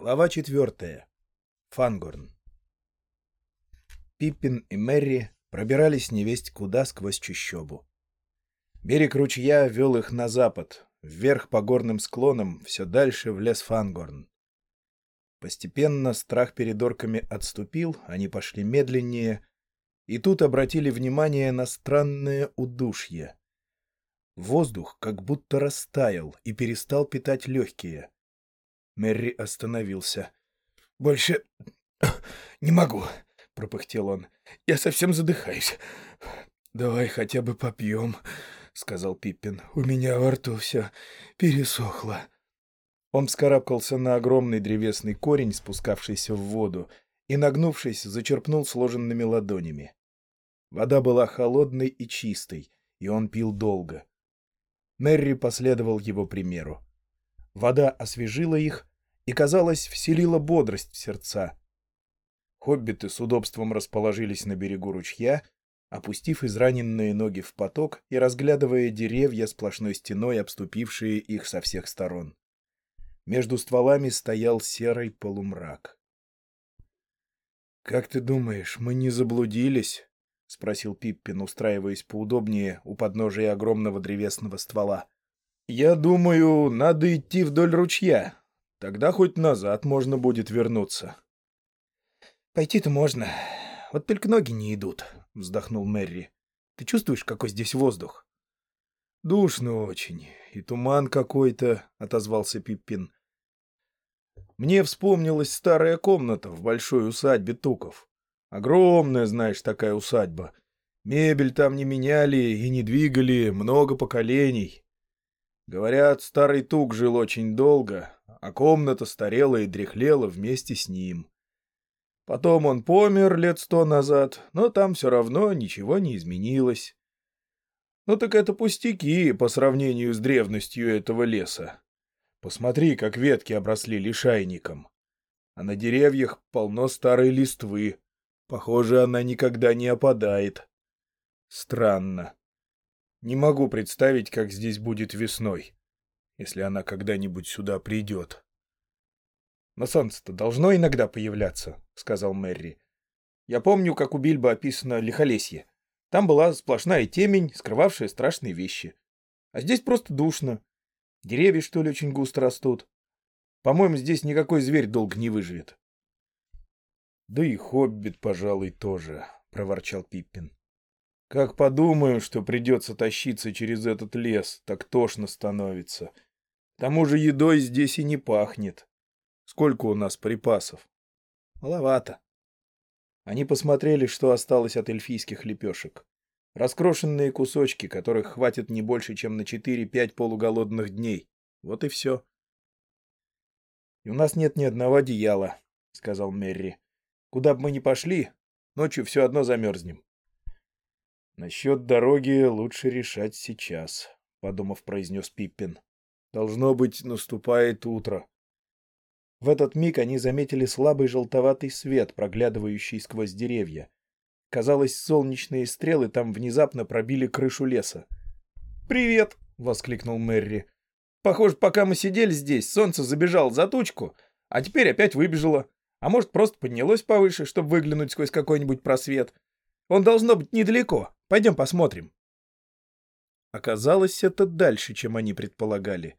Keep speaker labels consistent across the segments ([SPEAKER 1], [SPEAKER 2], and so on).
[SPEAKER 1] Глава четвертая. Фангорн. Пиппин и Мэри пробирались невесть куда сквозь чащобу. Берег ручья вел их на запад, вверх по горным склонам, все дальше в лес Фангорн. Постепенно страх перед орками отступил, они пошли медленнее, и тут обратили внимание на странное удушье. Воздух как будто растаял и перестал питать легкие — Мэри остановился. — Больше не могу, — пропыхтел он. — Я совсем задыхаюсь. — Давай хотя бы попьем, — сказал Пиппин. — У меня во рту все пересохло. Он вскарабкался на огромный древесный корень, спускавшийся в воду, и, нагнувшись, зачерпнул сложенными ладонями. Вода была холодной и чистой, и он пил долго. Мерри последовал его примеру. Вода освежила их, и, казалось, вселила бодрость в сердца. Хоббиты с удобством расположились на берегу ручья, опустив израненные ноги в поток и разглядывая деревья сплошной стеной, обступившие их со всех сторон. Между стволами стоял серый полумрак. «Как ты думаешь, мы не заблудились?» — спросил Пиппин, устраиваясь поудобнее у подножия огромного древесного ствола. «Я думаю, надо идти вдоль ручья», Тогда хоть назад можно будет вернуться. — Пойти-то можно. Вот только ноги не идут, — вздохнул Мэри. — Ты чувствуешь, какой здесь воздух? — Душно очень. И туман какой-то, — отозвался Пиппин. Мне вспомнилась старая комната в большой усадьбе Туков. Огромная, знаешь, такая усадьба. Мебель там не меняли и не двигали много поколений. Говорят, старый Тук жил очень долго, а комната старела и дряхлела вместе с ним. Потом он помер лет сто назад, но там все равно ничего не изменилось. Ну так это пустяки по сравнению с древностью этого леса. Посмотри, как ветки обросли лишайником. А на деревьях полно старой листвы. Похоже, она никогда не опадает. Странно. Не могу представить, как здесь будет весной если она когда-нибудь сюда придет. «Но солнце-то должно иногда появляться», — сказал Мэри. «Я помню, как у Бильбо описано лихолесье. Там была сплошная темень, скрывавшая страшные вещи. А здесь просто душно. Деревья, что ли, очень густо растут. По-моему, здесь никакой зверь долго не выживет». «Да и хоббит, пожалуй, тоже», — проворчал Пиппин. «Как подумаю, что придется тащиться через этот лес, так тошно становится». К тому же едой здесь и не пахнет. Сколько у нас припасов? Маловато. Они посмотрели, что осталось от эльфийских лепешек. Раскрошенные кусочки, которых хватит не больше, чем на 4-5 полуголодных дней. Вот и все. — И у нас нет ни одного одеяла, — сказал Мерри. — Куда бы мы ни пошли, ночью все одно замерзнем. — Насчет дороги лучше решать сейчас, — подумав, произнес Пиппин. Должно быть, наступает утро. В этот миг они заметили слабый желтоватый свет, проглядывающий сквозь деревья. Казалось, солнечные стрелы там внезапно пробили крышу леса. «Привет!» — воскликнул Мэри. «Похоже, пока мы сидели здесь, солнце забежало за тучку, а теперь опять выбежало. А может, просто поднялось повыше, чтобы выглянуть сквозь какой-нибудь просвет. Он должно быть недалеко. Пойдем посмотрим». Оказалось, это дальше, чем они предполагали.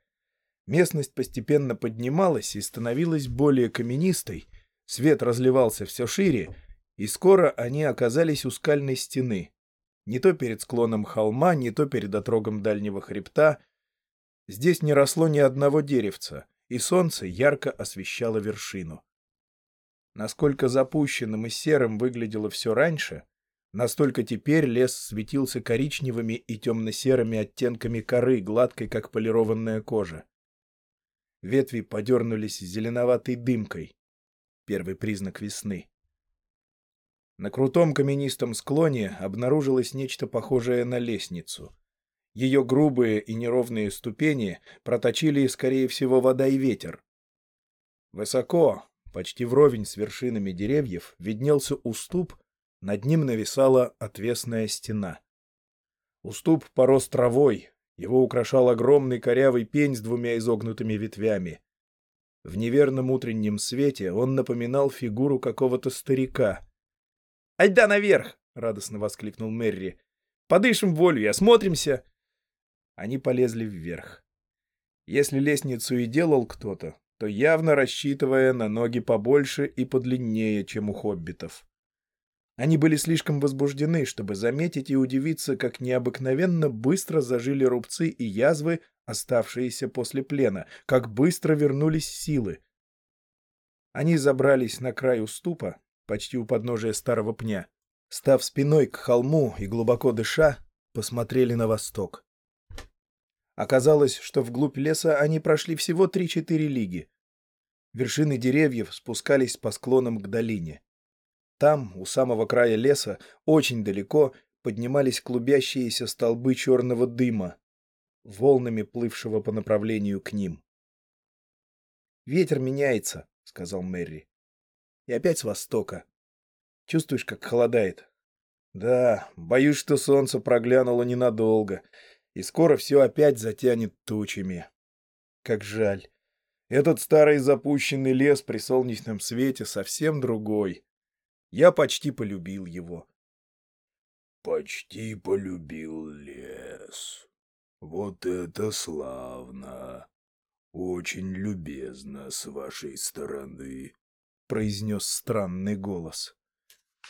[SPEAKER 1] Местность постепенно поднималась и становилась более каменистой, свет разливался все шире, и скоро они оказались у скальной стены. Не то перед склоном холма, не то перед отрогом дальнего хребта. Здесь не росло ни одного деревца, и солнце ярко освещало вершину. Насколько запущенным и серым выглядело все раньше, Настолько теперь лес светился коричневыми и темно-серыми оттенками коры, гладкой, как полированная кожа. Ветви подернулись зеленоватой дымкой. Первый признак весны. На крутом каменистом склоне обнаружилось нечто похожее на лестницу. Ее грубые и неровные ступени проточили, скорее всего, вода и ветер. Высоко, почти вровень с вершинами деревьев, виднелся уступ, над ним нависала отвесная стена. Уступ порос травой, его украшал огромный корявый пень с двумя изогнутыми ветвями. В неверном утреннем свете он напоминал фигуру какого-то старика. «Айда наверх!» — радостно воскликнул Мерри. «Подышим волю и осмотримся!» Они полезли вверх. Если лестницу и делал кто-то, то явно рассчитывая на ноги побольше и подлиннее, чем у хоббитов. Они были слишком возбуждены, чтобы заметить и удивиться, как необыкновенно быстро зажили рубцы и язвы, оставшиеся после плена, как быстро вернулись силы. Они забрались на край уступа, почти у подножия старого пня. Став спиной к холму и глубоко дыша, посмотрели на восток. Оказалось, что вглубь леса они прошли всего 3-4 лиги. Вершины деревьев спускались по склонам к долине. Там, у самого края леса, очень далеко, поднимались клубящиеся столбы черного дыма, волнами плывшего по направлению к ним. «Ветер меняется», — сказал Мэри. «И опять с востока. Чувствуешь, как холодает?» «Да, боюсь, что солнце проглянуло ненадолго и скоро все опять затянет тучами. Как жаль. Этот старый запущенный лес при солнечном свете совсем другой. Я почти полюбил его.
[SPEAKER 2] Почти полюбил лес. Вот это славно. Очень любезно с вашей стороны, произнес странный голос.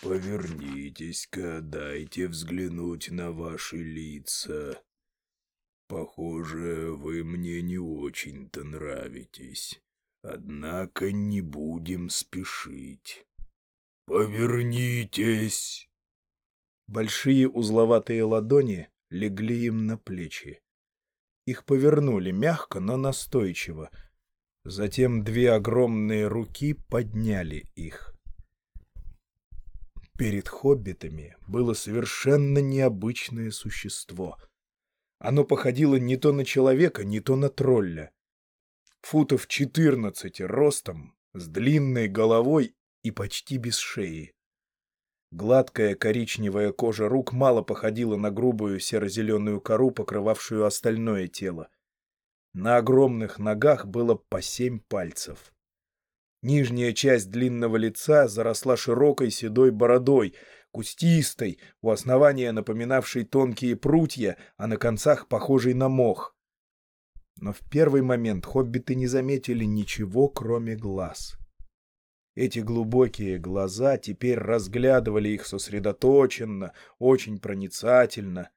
[SPEAKER 2] Повернитесь-ка, дайте взглянуть на ваши лица. Похоже, вы мне не очень-то нравитесь. Однако не будем спешить. Повернитесь!»
[SPEAKER 1] Большие узловатые ладони легли им на плечи. Их повернули мягко, но настойчиво. Затем две огромные руки подняли их. Перед хоббитами было совершенно необычное существо — оно походило не то на человека, не то на тролля. Футов четырнадцати ростом, с длинной головой и почти без шеи. Гладкая коричневая кожа рук мало походила на грубую серо-зеленую кору, покрывавшую остальное тело. На огромных ногах было по семь пальцев. Нижняя часть длинного лица заросла широкой седой бородой — кустистой, у основания напоминавшей тонкие прутья, а на концах похожей на мох. Но в первый момент хоббиты не заметили ничего, кроме глаз. Эти глубокие глаза теперь разглядывали их сосредоточенно, очень проницательно.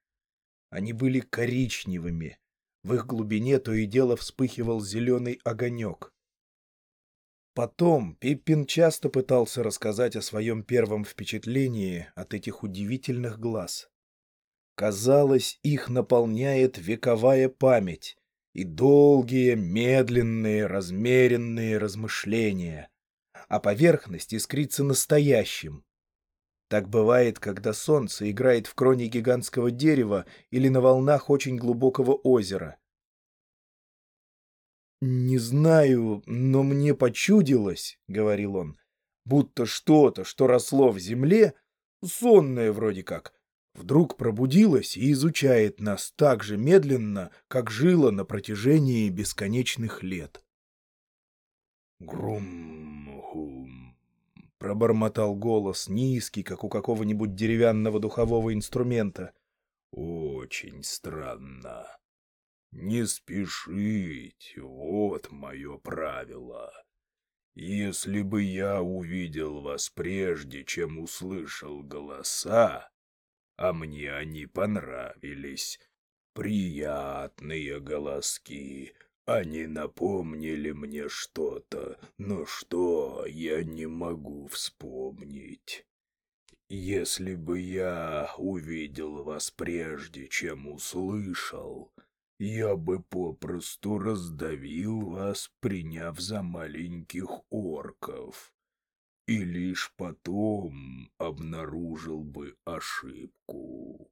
[SPEAKER 1] Они были коричневыми. В их глубине то и дело вспыхивал зеленый огонек. Потом Пиппин часто пытался рассказать о своем первом впечатлении от этих удивительных глаз. Казалось, их наполняет вековая память и долгие, медленные, размеренные размышления, а поверхность искрится настоящим. Так бывает, когда солнце играет в кроне гигантского дерева или на волнах очень глубокого озера — «Не знаю, но мне почудилось», — говорил он, — «будто что-то, что росло в земле, сонное вроде как, вдруг пробудилось и изучает нас так же медленно, как жило на протяжении бесконечных лет».
[SPEAKER 2] «Грум-гум», —
[SPEAKER 1] пробормотал голос, низкий, как у какого-нибудь деревянного духового инструмента.
[SPEAKER 2] «Очень странно». Не спешить, вот мое правило. Если бы я увидел вас прежде, чем услышал голоса, а мне они понравились, приятные голоски, они напомнили мне что-то, но что я не могу вспомнить. Если бы я увидел вас прежде, чем услышал, я бы попросту раздавил вас, приняв за маленьких орков, и лишь потом обнаружил бы ошибку.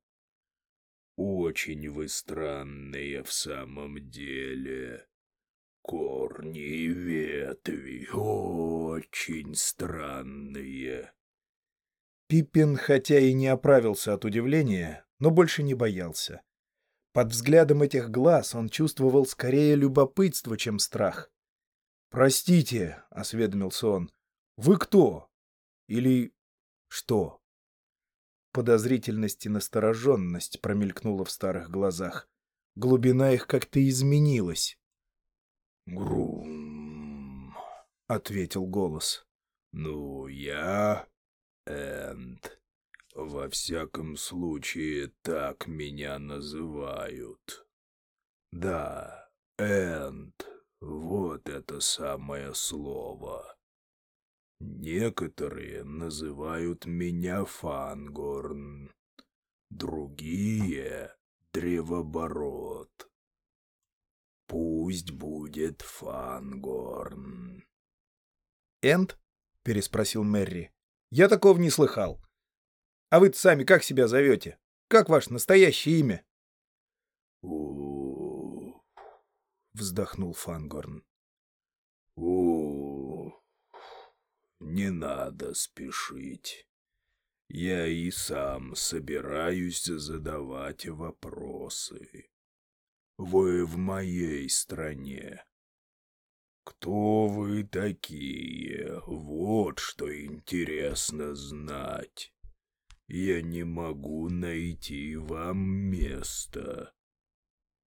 [SPEAKER 2] Очень вы странные в самом деле. Корни и ветви очень странные.
[SPEAKER 1] Пиппин, хотя и не оправился от удивления, но больше не боялся. Под взглядом этих глаз он чувствовал скорее любопытство, чем страх.
[SPEAKER 3] «Простите», — осведомился он, — «вы кто? Или что?» Подозрительность и настороженность промелькнула в старых глазах. Глубина их как-то изменилась.
[SPEAKER 1] «Грум», —
[SPEAKER 3] ответил голос.
[SPEAKER 1] «Ну, я Энд. Во всяком случае, так меня называют. Да, Энд. Вот это самое слово. Некоторые называют меня Фангорн, другие — Древоборот. Пусть будет Фангорн.
[SPEAKER 3] «Энд?» — переспросил Мэри. «Я такого не слыхал. А вы сами как себя зовете? Как ваше настоящее имя?» вздохнул Фангорн.
[SPEAKER 1] у не надо спешить. Я и сам собираюсь задавать вопросы. Вы в моей стране. Кто вы такие? Вот что интересно знать. Я не могу найти вам места.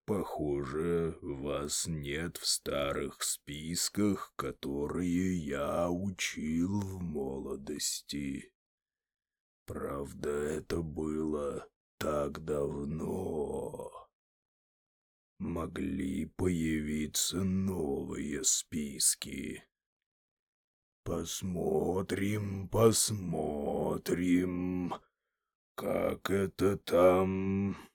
[SPEAKER 1] Похоже, вас нет в старых списках, которые я учил в молодости. Правда, это было так давно. Могли появиться новые списки. Посмотрим, посмотрим, как это там...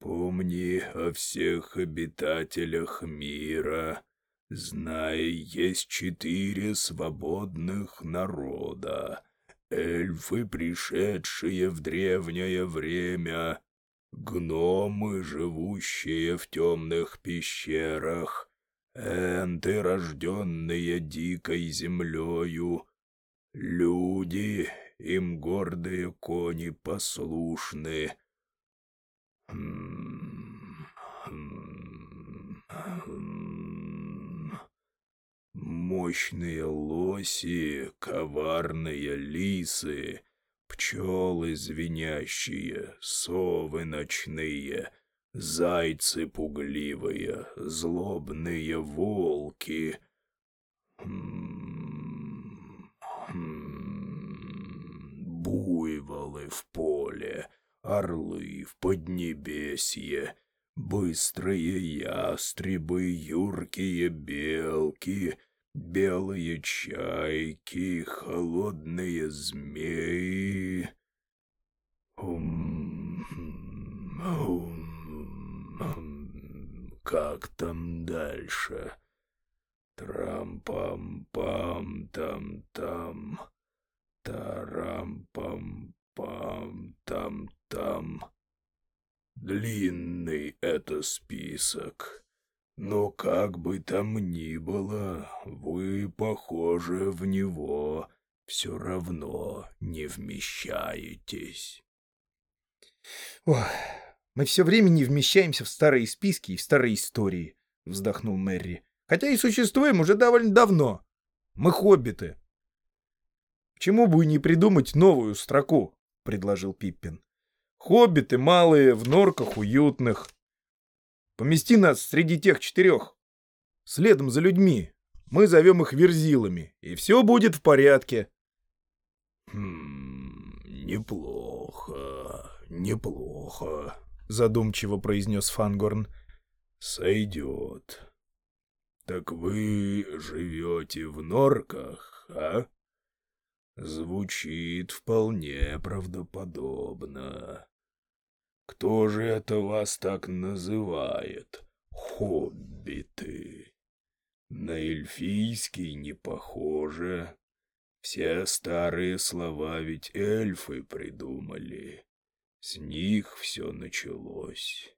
[SPEAKER 1] Помни о всех обитателях мира. Знай, есть четыре свободных народа. Эльфы, пришедшие в древнее время, гномы, живущие в темных пещерах, энты, рожденные дикой землею, люди, им гордые кони послушны, Мощные лоси, коварные лисы, пчелы звенящие, совы ночные, зайцы пугливые, злобные волки. Буйволы в поле, орлы в поднебесье, быстрые ястребы, юркие белки, белые чайки, холодные змеи. Ум, ум, ум, как там дальше? Трам-пам-пам-там-там, тарам-пам-пам-там там. Длинный это список. Но как бы там ни было, вы, похоже, в него все равно не вмещаетесь.
[SPEAKER 3] Ох, мы все время не вмещаемся в старые списки и в старые истории, вздохнул Мэри. Хотя и существуем уже довольно давно. Мы хоббиты. Почему бы не придумать новую строку, предложил Пиппин. Хоббиты малые, в норках уютных. Помести нас среди тех четырех. Следом за людьми. Мы зовем их верзилами, и все будет в порядке.
[SPEAKER 1] «Хм, неплохо, неплохо», —
[SPEAKER 3] задумчиво произнес Фангорн.
[SPEAKER 1] «Сойдет. Так вы живете в норках, а?» Звучит вполне правдоподобно. Кто же это вас так называет? Хоббиты. На эльфийский не похоже. Все старые слова ведь эльфы придумали. С них все началось.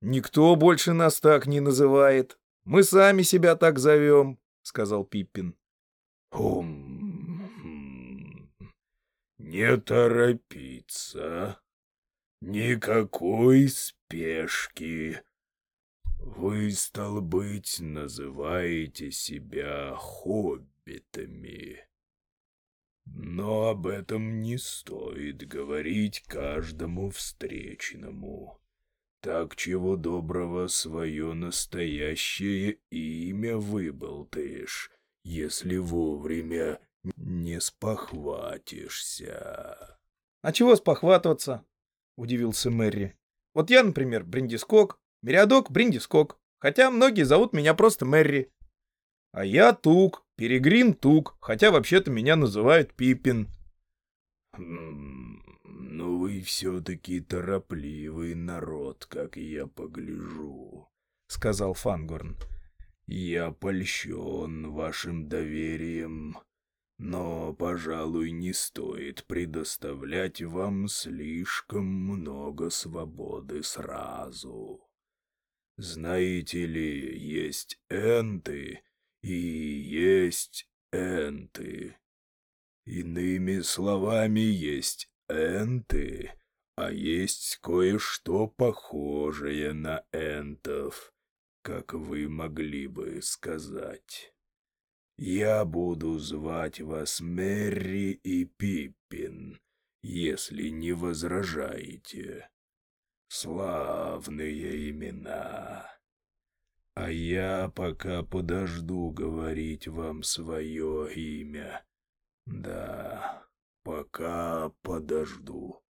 [SPEAKER 3] «Никто больше нас так не называет. Мы сами себя так зовем», — сказал Пиппин.
[SPEAKER 1] «Хм, не торопиться. Никакой спешки.
[SPEAKER 2] Вы, стал быть, называете себя хоббитами. Но об этом не стоит говорить каждому встречному. Так чего доброго свое настоящее имя выболтаешь, если вовремя не спохватишься.
[SPEAKER 1] — А чего спохватываться? — удивился Мэри. — Вот я, например, Бриндискок, Мериадок Бриндискок, хотя многие зовут меня просто Мэри. А я Тук, Перегрин Тук, хотя вообще-то меня называют Пиппин.
[SPEAKER 2] Хм, ну вы все-таки торопливый народ, как я погляжу, — сказал Фангорн. Я польщен вашим доверием, но, пожалуй, не стоит предоставлять вам слишком много свободы сразу. Знаете ли, есть энты и есть энты. Иными словами, есть энты, а есть кое-что похожее на энтов, как вы могли бы сказать. Я буду звать вас Мэри и Пиппин, если не возражаете. Славные имена. А я пока подожду говорить вам свое имя. Да, пока подожду.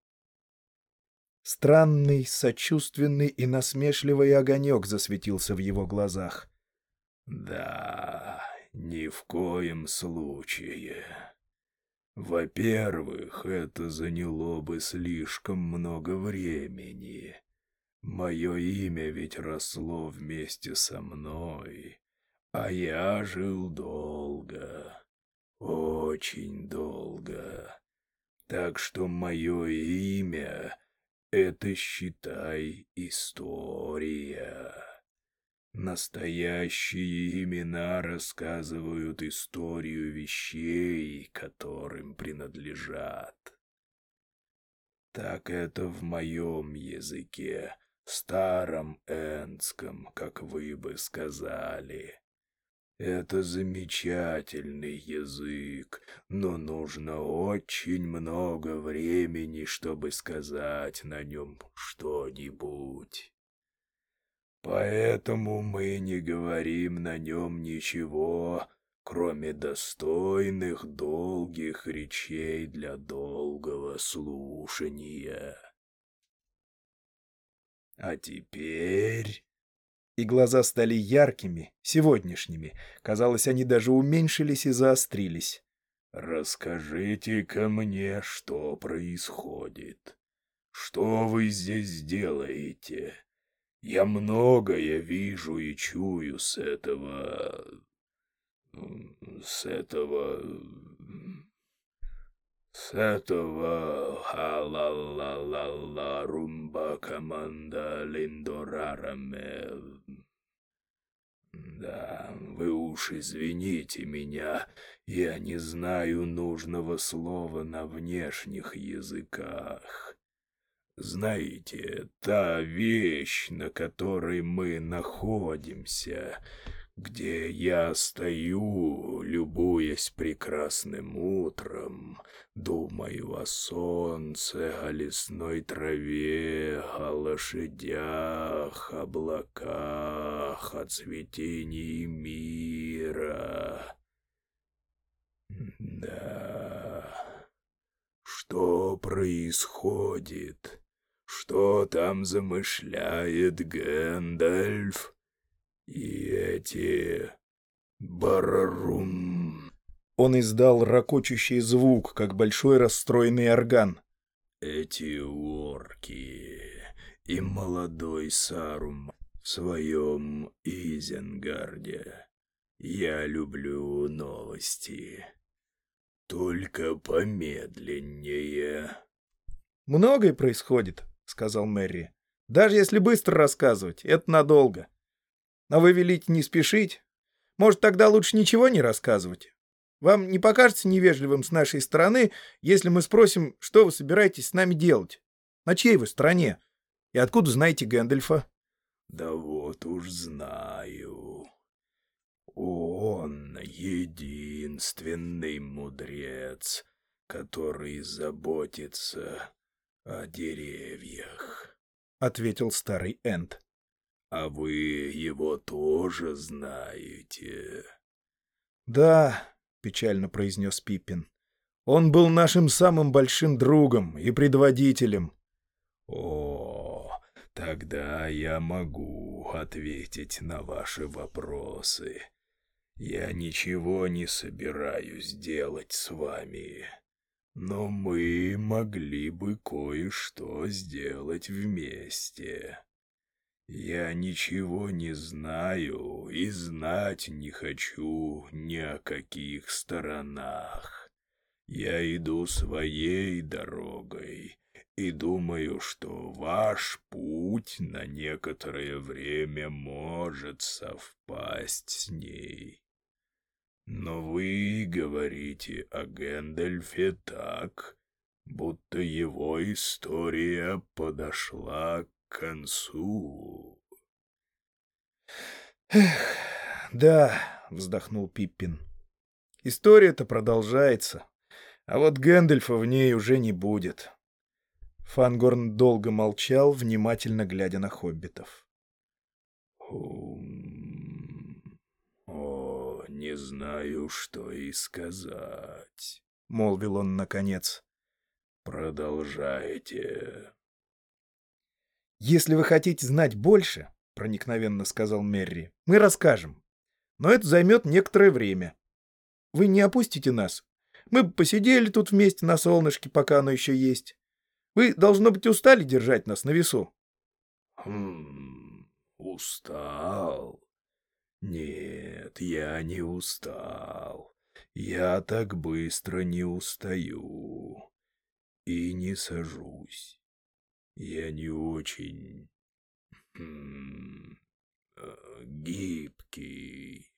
[SPEAKER 1] Странный, сочувственный и насмешливый огонек засветился в его глазах.
[SPEAKER 2] Да, ни в коем случае. Во-первых, это заняло бы слишком много времени. Мое имя ведь росло вместе со мной, а я жил долго, очень долго. Так что мое имя — это, считай, история. Настоящие имена рассказывают историю вещей, которым принадлежат. Так это в моем языке, старом энском, как вы бы сказали. Это замечательный язык, но нужно очень много времени, чтобы сказать на нем что-нибудь. Поэтому мы не говорим на нем ничего, кроме достойных долгих речей для долгого слушания. А теперь...
[SPEAKER 1] И глаза стали яркими, сегодняшними. Казалось, они даже уменьшились и заострились.
[SPEAKER 2] «Расскажите-ка мне, что происходит. Что вы здесь делаете?» Я многое вижу и чую с этого... с этого... с этого... ха-ла-ла-ла-ла румба команда линдорараме... Да, вы уж извините меня, я не знаю нужного слова на внешних языках. Знаете, та вещь, на которой мы находимся, где я стою, любуясь прекрасным утром, думаю о солнце, о лесной траве, о лошадях, облаках, о цветении мира. Да, что происходит? Что там замышляет Гэндальф? И эти... Барарум...
[SPEAKER 1] Он издал ракочущий звук, как большой расстроенный орган.
[SPEAKER 2] Эти орки и молодой Сарум в своем Изенгарде. Я люблю новости. Только помедленнее.
[SPEAKER 1] Многое происходит, — сказал Мэри. «Даже если быстро рассказывать, это надолго. Но вы велите не спешить? Может, тогда лучше ничего не рассказывать? Вам не покажется невежливым с нашей стороны, если мы спросим, что вы собираетесь с нами делать? На чьей вы стороне? И откуда знаете Гэндальфа?»
[SPEAKER 2] Да вот уж знаю. Он единственный мудрец, который заботится о деревьях, —
[SPEAKER 1] ответил старый Энд.
[SPEAKER 2] — А вы его тоже знаете?
[SPEAKER 1] — Да, — печально произнес Пиппин. — Он был нашим самым большим другом и предводителем.
[SPEAKER 2] — О, тогда я могу ответить на ваши вопросы. Я ничего не собираюсь делать с вами, но мы могли бы кое-что сделать вместе. Я ничего не знаю и знать не хочу ни о каких сторонах. Я иду своей дорогой и думаю, что ваш путь на некоторое время может совпасть с ней. Но вы говорите о Гэндальфе так, будто его история подошла к концу.
[SPEAKER 1] «Эх, да», — вздохнул Пиппин. «История-то продолжается, а вот Гэндальфа в ней уже не будет». Фангорн долго молчал, внимательно глядя на хоббитов.
[SPEAKER 2] «О, не знаю, что и сказать», — молвил он наконец. «Продолжайте».
[SPEAKER 1] «Если вы хотите знать больше», — проникновенно сказал Мерри, — «мы расскажем. Но это займет некоторое время. Вы не опустите нас. Мы бы посидели тут вместе на солнышке, пока оно еще есть. Вы, должно быть, устали держать нас на весу».
[SPEAKER 2] «Хм, устал», «Нет, я не устал. Я так быстро не устаю. И не сажусь. Я не очень... Хм, э, гибкий.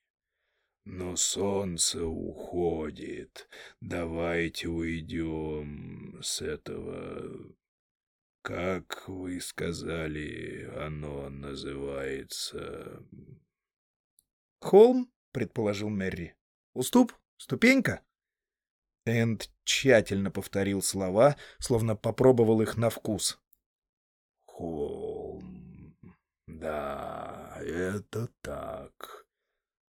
[SPEAKER 2] Но солнце уходит. Давайте уйдем с этого... Как вы сказали, оно называется...
[SPEAKER 1] «Холм?» — предположил Мерри. «Уступ? Ступенька?» Энд тщательно повторил слова, словно попробовал их на вкус.
[SPEAKER 2] «Холм. Да, это так.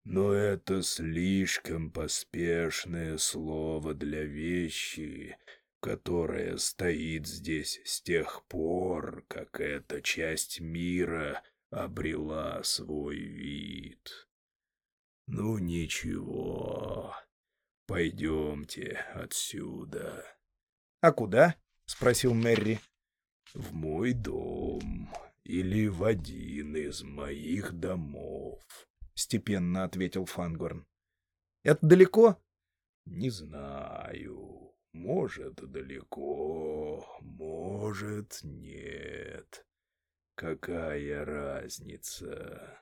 [SPEAKER 2] Но это слишком поспешное слово для вещи, которая стоит здесь с тех пор, как эта часть мира обрела свой вид. «Ну ничего, пойдемте отсюда».
[SPEAKER 1] «А куда?» — спросил Мэри.
[SPEAKER 2] «В мой дом или в один из моих домов», — степенно ответил Фангорн.
[SPEAKER 1] «Это далеко?»
[SPEAKER 2] «Не знаю. Может, далеко, может, нет. Какая разница?»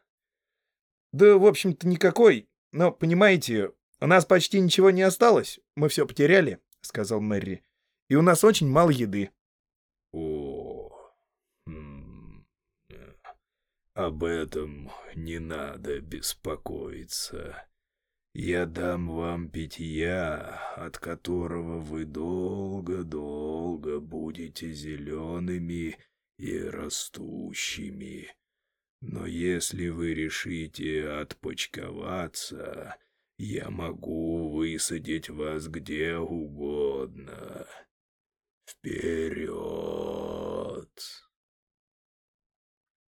[SPEAKER 1] Да, в общем-то, никакой. Но, понимаете, у нас почти ничего не осталось. Мы все потеряли, — сказал Мэри. И у нас очень мало еды.
[SPEAKER 2] О, хм, об этом не надо беспокоиться. Я дам вам питья, от которого вы долго-долго будете зелеными и растущими. Но если вы решите отпочковаться, я могу высадить вас где угодно. Вперед!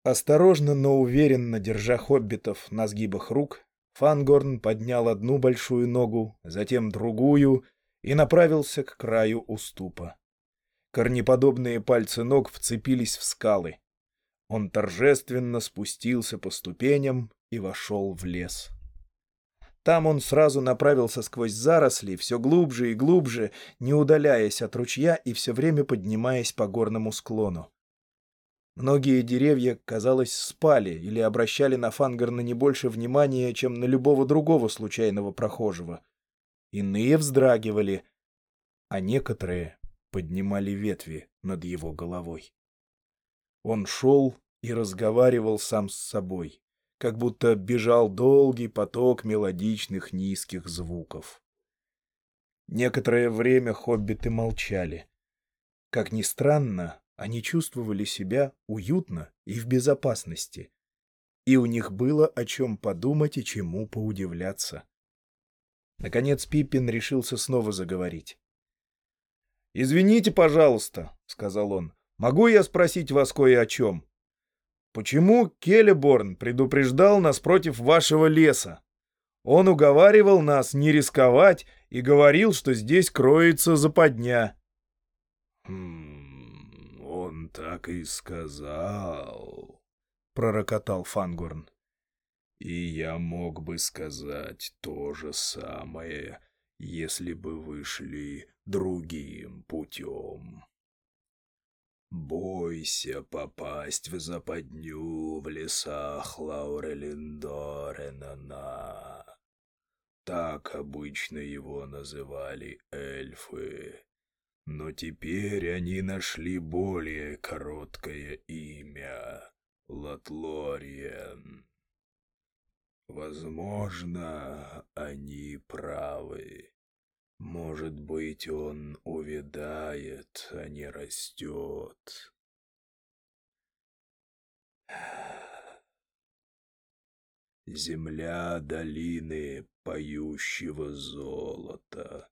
[SPEAKER 1] Осторожно, но уверенно держа хоббитов на сгибах рук, Фангорн поднял одну большую ногу, затем другую и направился к краю уступа. Корнеподобные пальцы ног вцепились в скалы. Он торжественно спустился по ступеням и вошел в лес. Там он сразу направился сквозь заросли, все глубже и глубже, не удаляясь от ручья и все время поднимаясь по горному склону. Многие деревья, казалось, спали или обращали на Фангарна не больше внимания, чем на любого другого случайного прохожего. Иные вздрагивали, а некоторые поднимали ветви над его головой. Он шел, и разговаривал сам с собой, как будто бежал долгий поток мелодичных низких звуков. Некоторое время хоббиты молчали. Как ни странно, они чувствовали себя уютно и в безопасности, и у них было о чем подумать и чему поудивляться. Наконец Пиппин решился снова заговорить. «Извините, пожалуйста», — сказал он, — «могу я спросить вас кое о чем? Почему Келеборн предупреждал нас против вашего леса? Он уговаривал нас не рисковать и говорил, что здесь кроется западня».
[SPEAKER 2] «Хм, он так и сказал»,
[SPEAKER 1] пророкотал Фангорн.
[SPEAKER 2] И я мог бы сказать то же самое, если бы вышли другим путем. Бойся попасть в западню в лесах Лаурелиндоренана. Так обычно его называли эльфы. Но теперь они нашли более короткое имя Латлориен. Возможно, они правы. Может быть, он увядает, а не растет. Земля долины поющего золота.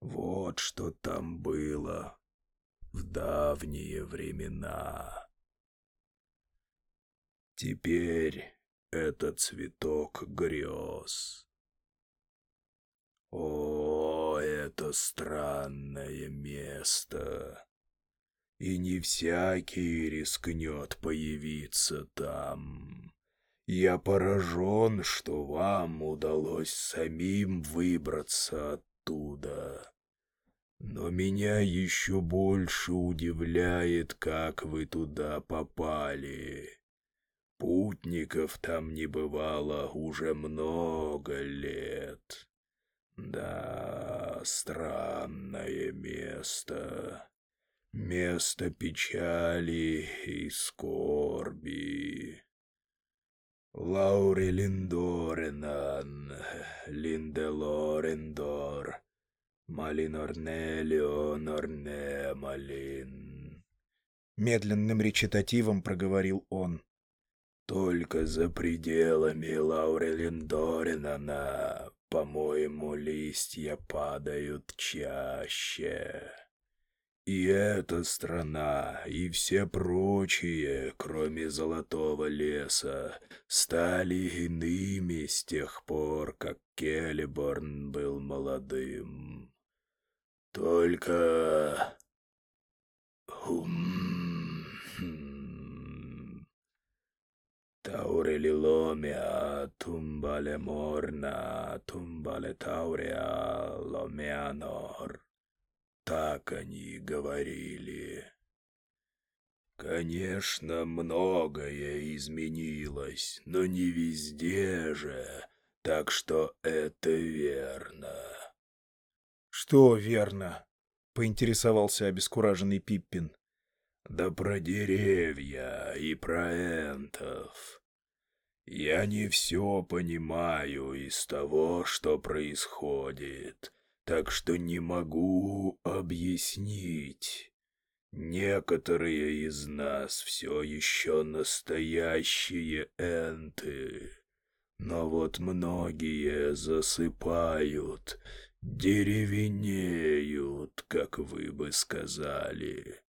[SPEAKER 2] Вот что там было в давние времена. Теперь это цветок грез. О, это странное место. И не всякий рискнет появиться там. Я поражен, что вам удалось самим выбраться оттуда. Но меня еще больше удивляет, как вы туда попали. Путников там не бывало уже много лет. Да, странное место. Место печали и скорби. Лауре Линдоренан, Линделорендор, Малинорнелио Норне Малин.
[SPEAKER 1] Медленным речитативом проговорил он.
[SPEAKER 2] Только за пределами Лаурелиндоринана, по-моему, листья падают чаще. И эта страна, и все прочие, кроме Золотого леса, стали иными с тех пор, как Келеборн был молодым. Только... Хм... Taurelilomia tumbale morna, tumbale тауреа ломеанор. Так они говорили. Конечно, многое изменилось, но не везде же, так что это верно.
[SPEAKER 1] Что верно? Поинтересовался обескураженный Пиппин.
[SPEAKER 2] Да про деревья и про энтов. Я не все понимаю из того, что происходит, так что не могу объяснить. Некоторые из нас все еще настоящие энты, но вот многие засыпают, деревенеют, как вы бы сказали.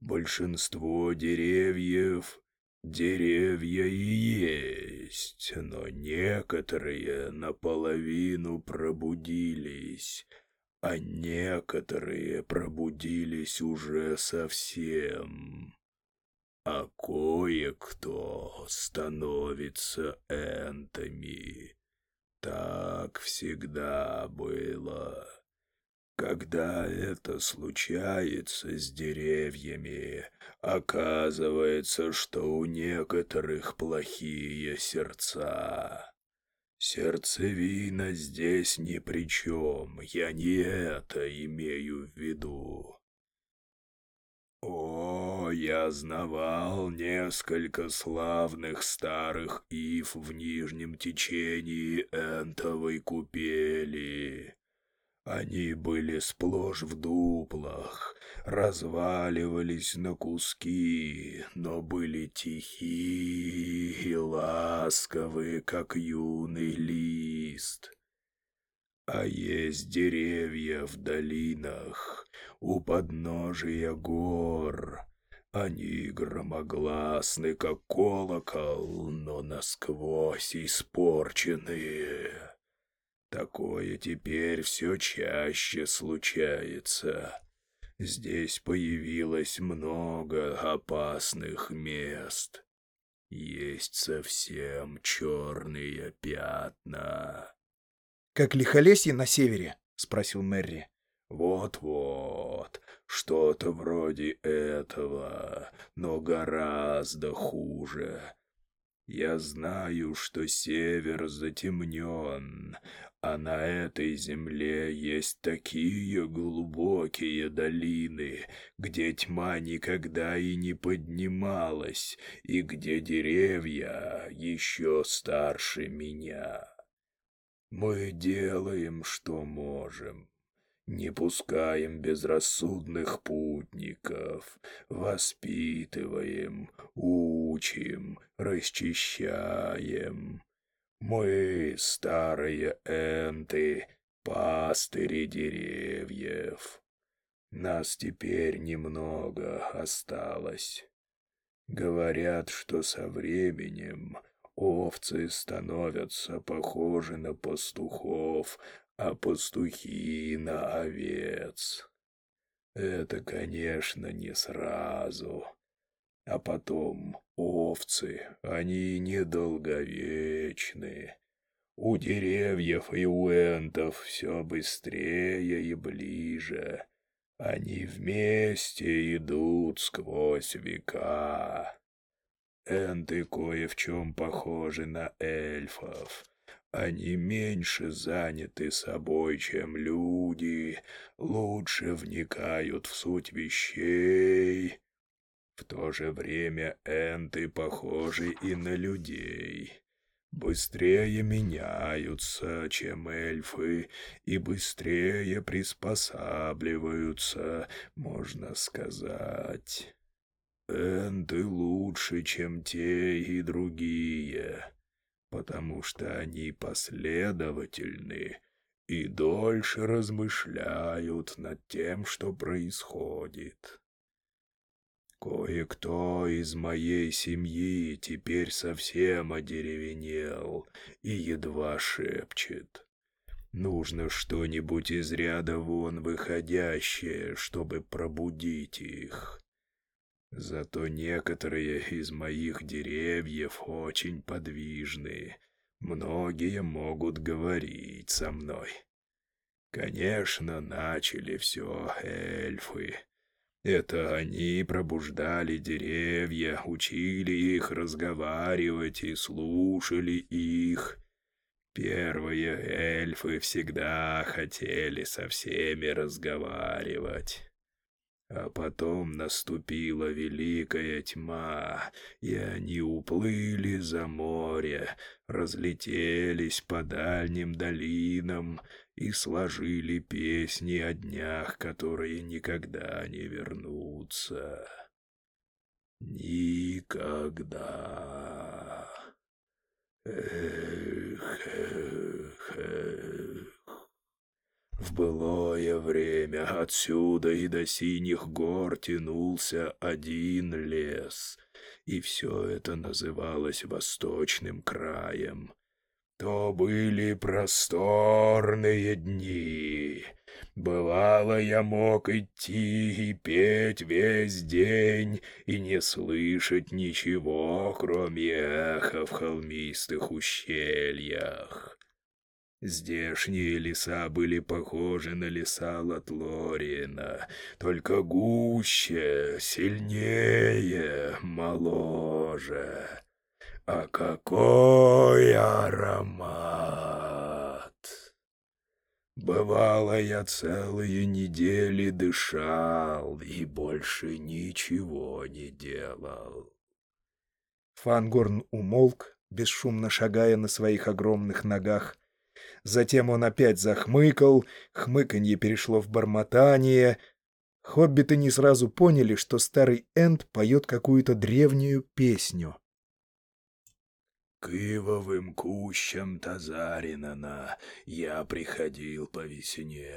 [SPEAKER 2] Большинство деревьев Деревья и есть, но некоторые наполовину пробудились, а некоторые пробудились уже совсем. А кое-кто становится энтами. Так всегда было. Когда это случается с деревьями, оказывается, что у некоторых плохие сердца. Сердцевина здесь ни при чем, я не это имею в виду. О,
[SPEAKER 1] я знавал несколько славных старых ив в нижнем течении энтовой купели. Они были сплошь в дуплах, разваливались на куски, но были тихи и ласковы, как юный лист. А есть деревья в долинах, у подножия гор. Они громогласны, как колокол, но насквозь испорченные. Такое теперь все чаще случается. Здесь появилось много опасных мест. Есть совсем черные пятна.
[SPEAKER 4] — Как лихолесье на севере? — спросил Мэри.
[SPEAKER 1] Вот-вот, что-то вроде этого, но гораздо хуже. Я знаю, что север затемнен, а на этой земле есть такие глубокие долины, где тьма никогда и не поднималась, и где деревья еще старше меня. Мы делаем, что можем, не пускаем безрассудных путников, воспитываем, учим, расчищаем. Мы, старые энты, пастыри деревьев. Нас теперь немного осталось. Говорят, что со временем овцы становятся похожи на пастухов, а пастухи на овец. Это, конечно, не сразу. А потом овцы, они недолговечны. У деревьев и у энтов все быстрее и ближе. Они вместе идут сквозь века. Энты кое в чем похожи на эльфов. Они меньше заняты собой, чем люди, лучше вникают в суть вещей, в то же время энты похожи и на людей. Быстрее меняются, чем эльфы, и быстрее приспосабливаются, можно сказать. Энты лучше, чем те и другие, потому что они последовательны и дольше размышляют над тем, что происходит. Кое-кто из моей семьи теперь совсем одеревенел и едва шепчет. Нужно что-нибудь из ряда вон выходящее, чтобы пробудить их. Зато некоторые из моих деревьев очень подвижны. Многие могут говорить со мной. Конечно, начали все эльфы. Это они пробуждали деревья, учили их разговаривать и слушали их. Первые эльфы всегда хотели со всеми разговаривать. А потом наступила великая тьма, и они уплыли за море, разлетелись по дальним долинам и сложили песни о днях, которые никогда не вернутся. Никогда. Эх, эх, эх. В былое время отсюда и до синих гор тянулся один лес, и все это называлось Восточным краем. То были просторные дни. Бывало, я мог идти и петь весь день и не слышать ничего, кроме эха в холмистых ущельях. Здешние леса были похожи на леса Латлориена, только гуще, сильнее, моложе. А какой аромат!
[SPEAKER 2] Бывало, я целые недели дышал и больше ничего не делал.
[SPEAKER 1] Фангорн умолк, бесшумно шагая на своих огромных ногах. Затем он опять захмыкал, хмыканье перешло в бормотание. Хоббиты не сразу поняли, что старый Энд поет какую-то древнюю песню.
[SPEAKER 2] К ивовым кущам Тазаринана я приходил по весне.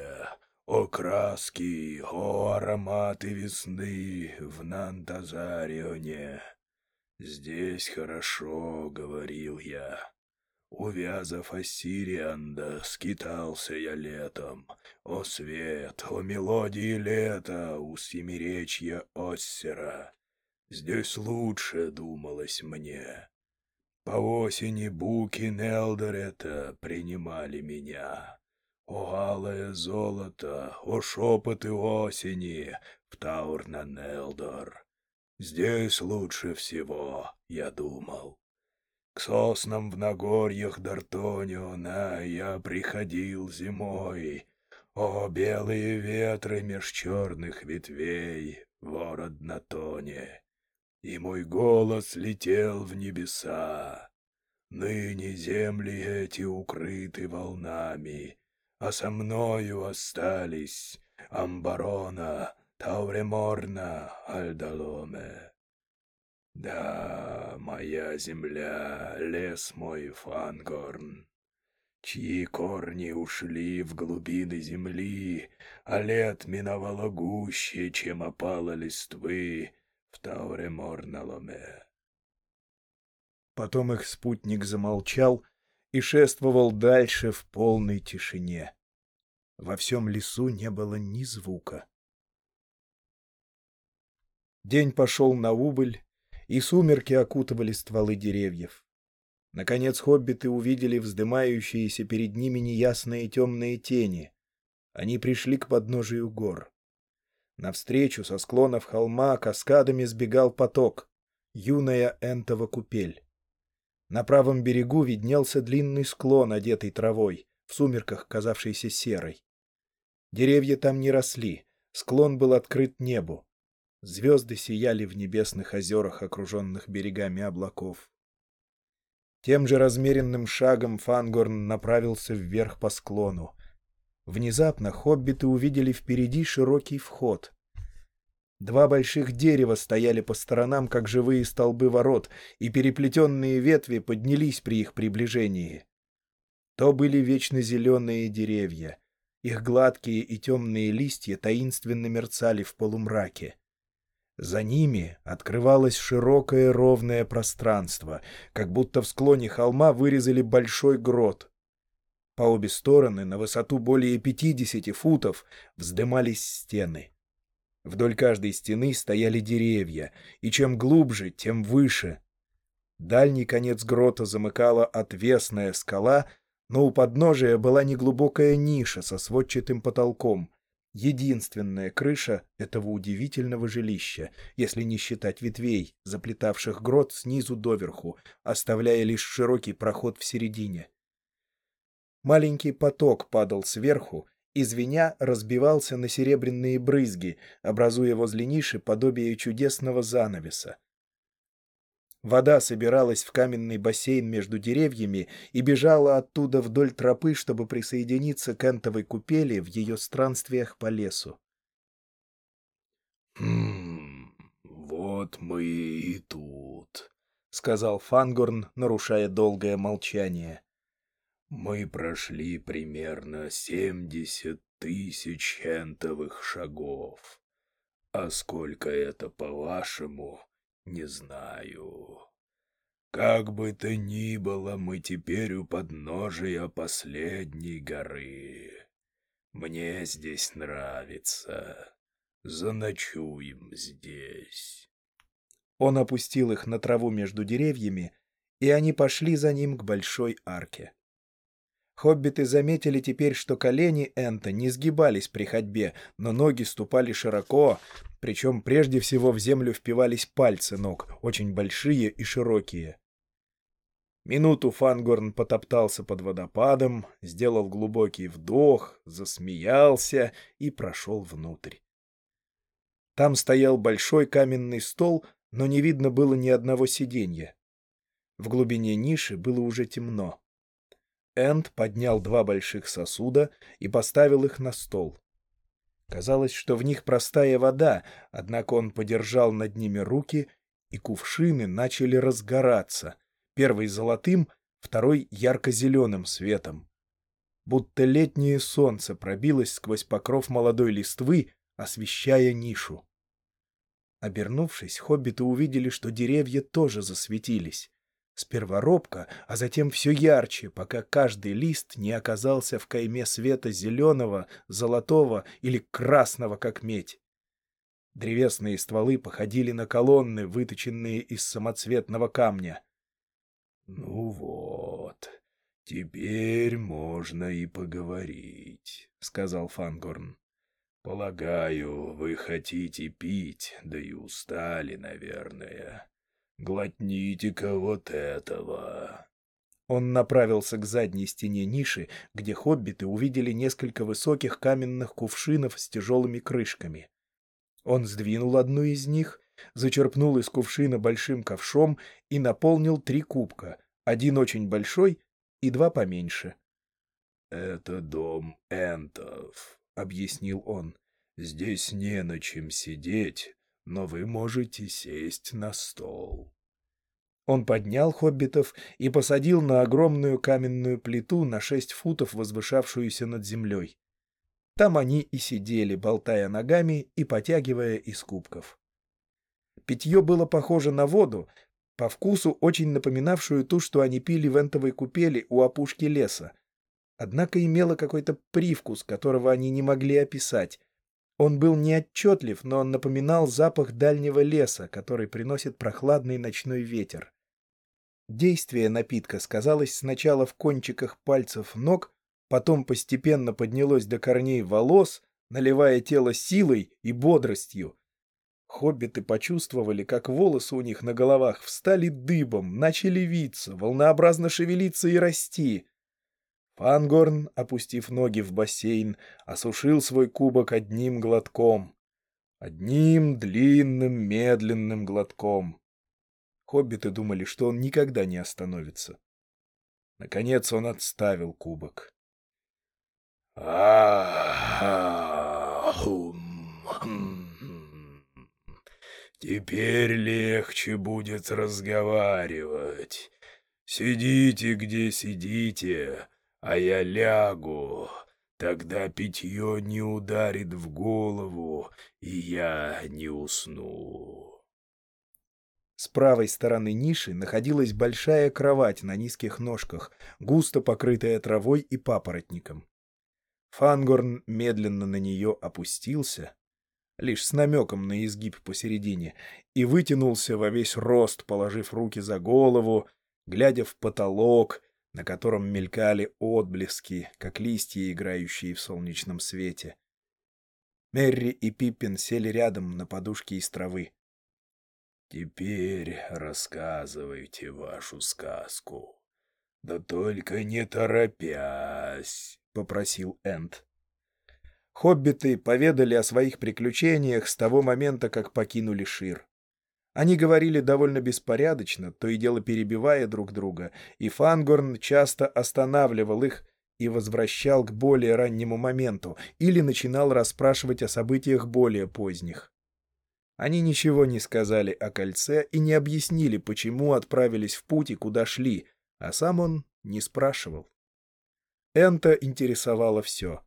[SPEAKER 2] О краски, о ароматы весны в Нантазарионе. Здесь хорошо, — говорил я. Увязав Ассирианда, скитался я летом. О свет, о мелодии лета у семиречья Оссера. Здесь лучше думалось мне. По осени буки Нелдорета принимали меня. О алое золото, о шепоты осени в Таур на Нелдор. Здесь лучше всего, я думал. К соснам в Нагорьях Дартониона я приходил зимой. О, белые ветры меж черных ветвей, ворот на тоне и мой голос летел в небеса. Ныне земли эти укрыты волнами, а со мною остались Амбарона, Тауреморна, Альдаломе. Да, моя земля, лес мой Фангорн, чьи корни ушли в глубины земли, а лет миновало гуще, чем опала листвы, в Тауре Морналоме.
[SPEAKER 1] Потом их спутник замолчал и шествовал дальше в полной тишине. Во всем лесу не было ни звука. День пошел на убыль, и сумерки окутывали стволы деревьев. Наконец хоббиты увидели вздымающиеся перед ними неясные темные тени. Они пришли к подножию гор. Навстречу со склонов холма каскадами сбегал поток, юная энтова купель. На правом берегу виднелся длинный склон, одетый травой, в сумерках казавшийся серой. Деревья там не росли, склон был открыт небу. Звезды сияли в небесных озерах, окруженных берегами облаков. Тем же размеренным шагом Фангорн направился вверх по склону. Внезапно хоббиты увидели впереди широкий вход. Два больших дерева стояли по сторонам, как живые столбы ворот, и переплетенные ветви поднялись при их приближении. То были вечно зеленые деревья. Их гладкие и темные листья таинственно мерцали в полумраке. За ними открывалось широкое ровное пространство, как будто в склоне холма вырезали большой грот — по обе стороны, на высоту более 50 футов, вздымались стены. Вдоль каждой стены стояли деревья, и чем глубже, тем выше. Дальний конец грота замыкала отвесная скала, но у подножия была неглубокая ниша со сводчатым потолком, единственная крыша этого удивительного жилища, если не считать ветвей, заплетавших грот снизу доверху, оставляя лишь широкий проход в середине. Маленький поток падал сверху и, звеня, разбивался на серебряные брызги, образуя возле ниши подобие чудесного занавеса. Вода собиралась в каменный бассейн между деревьями и бежала оттуда вдоль тропы, чтобы присоединиться к энтовой купели в ее странствиях по лесу.
[SPEAKER 2] «Хм, вот мы и тут», — сказал
[SPEAKER 1] Фангорн, нарушая долгое молчание.
[SPEAKER 2] Мы прошли примерно семьдесят тысяч хентовых шагов. А сколько это, по-вашему, не знаю. Как бы то ни было, мы теперь у подножия последней горы. Мне здесь нравится. Заночуем здесь.
[SPEAKER 1] Он опустил их на траву между деревьями, и они пошли за ним к большой арке. Хоббиты заметили теперь, что колени Энта не сгибались при ходьбе, но ноги ступали широко, причем прежде всего в землю впивались пальцы ног, очень большие и широкие. Минуту Фангорн потоптался под водопадом, сделал глубокий вдох, засмеялся и прошел внутрь. Там стоял большой каменный стол, но не видно было ни одного сиденья. В глубине ниши было уже темно. Энд поднял два больших сосуда и поставил их на стол. Казалось, что в них простая вода, однако он подержал над ними руки, и кувшины начали разгораться, первый золотым, второй ярко-зеленым светом. Будто летнее солнце пробилось сквозь покров молодой листвы, освещая нишу. Обернувшись, хоббиты увидели, что деревья тоже засветились. Сперва робко, а затем все ярче, пока каждый лист не оказался в кайме света зеленого, золотого или красного, как медь. Древесные стволы походили на колонны, выточенные из самоцветного камня.
[SPEAKER 2] — Ну вот, теперь можно и поговорить, — сказал Фангорн. — Полагаю, вы хотите пить, да и устали, наверное. Глотните-ка вот этого.
[SPEAKER 1] Он направился к задней стене ниши, где хоббиты увидели несколько высоких каменных кувшинов с тяжелыми крышками. Он сдвинул одну из них, зачерпнул из кувшина большим ковшом и наполнил три кубка, один очень большой и два поменьше.
[SPEAKER 2] — Это дом энтов, — объяснил он. — Здесь не на чем сидеть, но вы можете сесть на стол.
[SPEAKER 1] Он поднял хоббитов и посадил на огромную каменную плиту на шесть футов, возвышавшуюся над землей. Там они и сидели, болтая ногами и потягивая из кубков. Питье было похоже на воду, по вкусу очень напоминавшую ту, что они пили в энтовой купели у опушки леса. Однако имело какой-то привкус, которого они не могли описать, он был неотчетлив, но он напоминал запах дальнего леса, который приносит прохладный ночной ветер. Действие напитка сказалось сначала в кончиках пальцев ног, потом постепенно поднялось до корней волос, наливая тело силой и бодростью. Хоббиты почувствовали, как волосы у них на головах встали дыбом, начали виться, волнообразно шевелиться и расти. Фангорн, опустив ноги в бассейн, осушил свой кубок одним глотком. Одним длинным, медленным глотком. Хоббиты думали, что он никогда не остановится. Наконец он отставил кубок.
[SPEAKER 2] Теперь легче будет разговаривать. Сидите, где сидите, а я лягу, тогда питье не ударит в голову, и я не усну.
[SPEAKER 1] С правой стороны ниши находилась большая кровать на низких ножках, густо покрытая травой и папоротником. Фангорн медленно на нее опустился, лишь с намеком на изгиб посередине, и вытянулся во весь рост, положив руки за голову, глядя в потолок, на котором мелькали отблески, как листья, играющие в солнечном свете. Мерри и Пиппин сели рядом на подушке из травы.
[SPEAKER 2] «Теперь рассказывайте вашу сказку. Да только не торопясь», — попросил Энд.
[SPEAKER 1] Хоббиты поведали о своих приключениях с того момента, как покинули Шир. Они говорили довольно беспорядочно, то и дело перебивая друг друга, и Фангорн часто останавливал их и возвращал к более раннему моменту или начинал расспрашивать о событиях более поздних. Они ничего не сказали о кольце и не объяснили, почему отправились в путь и куда шли, а сам он не спрашивал. Энта интересовало все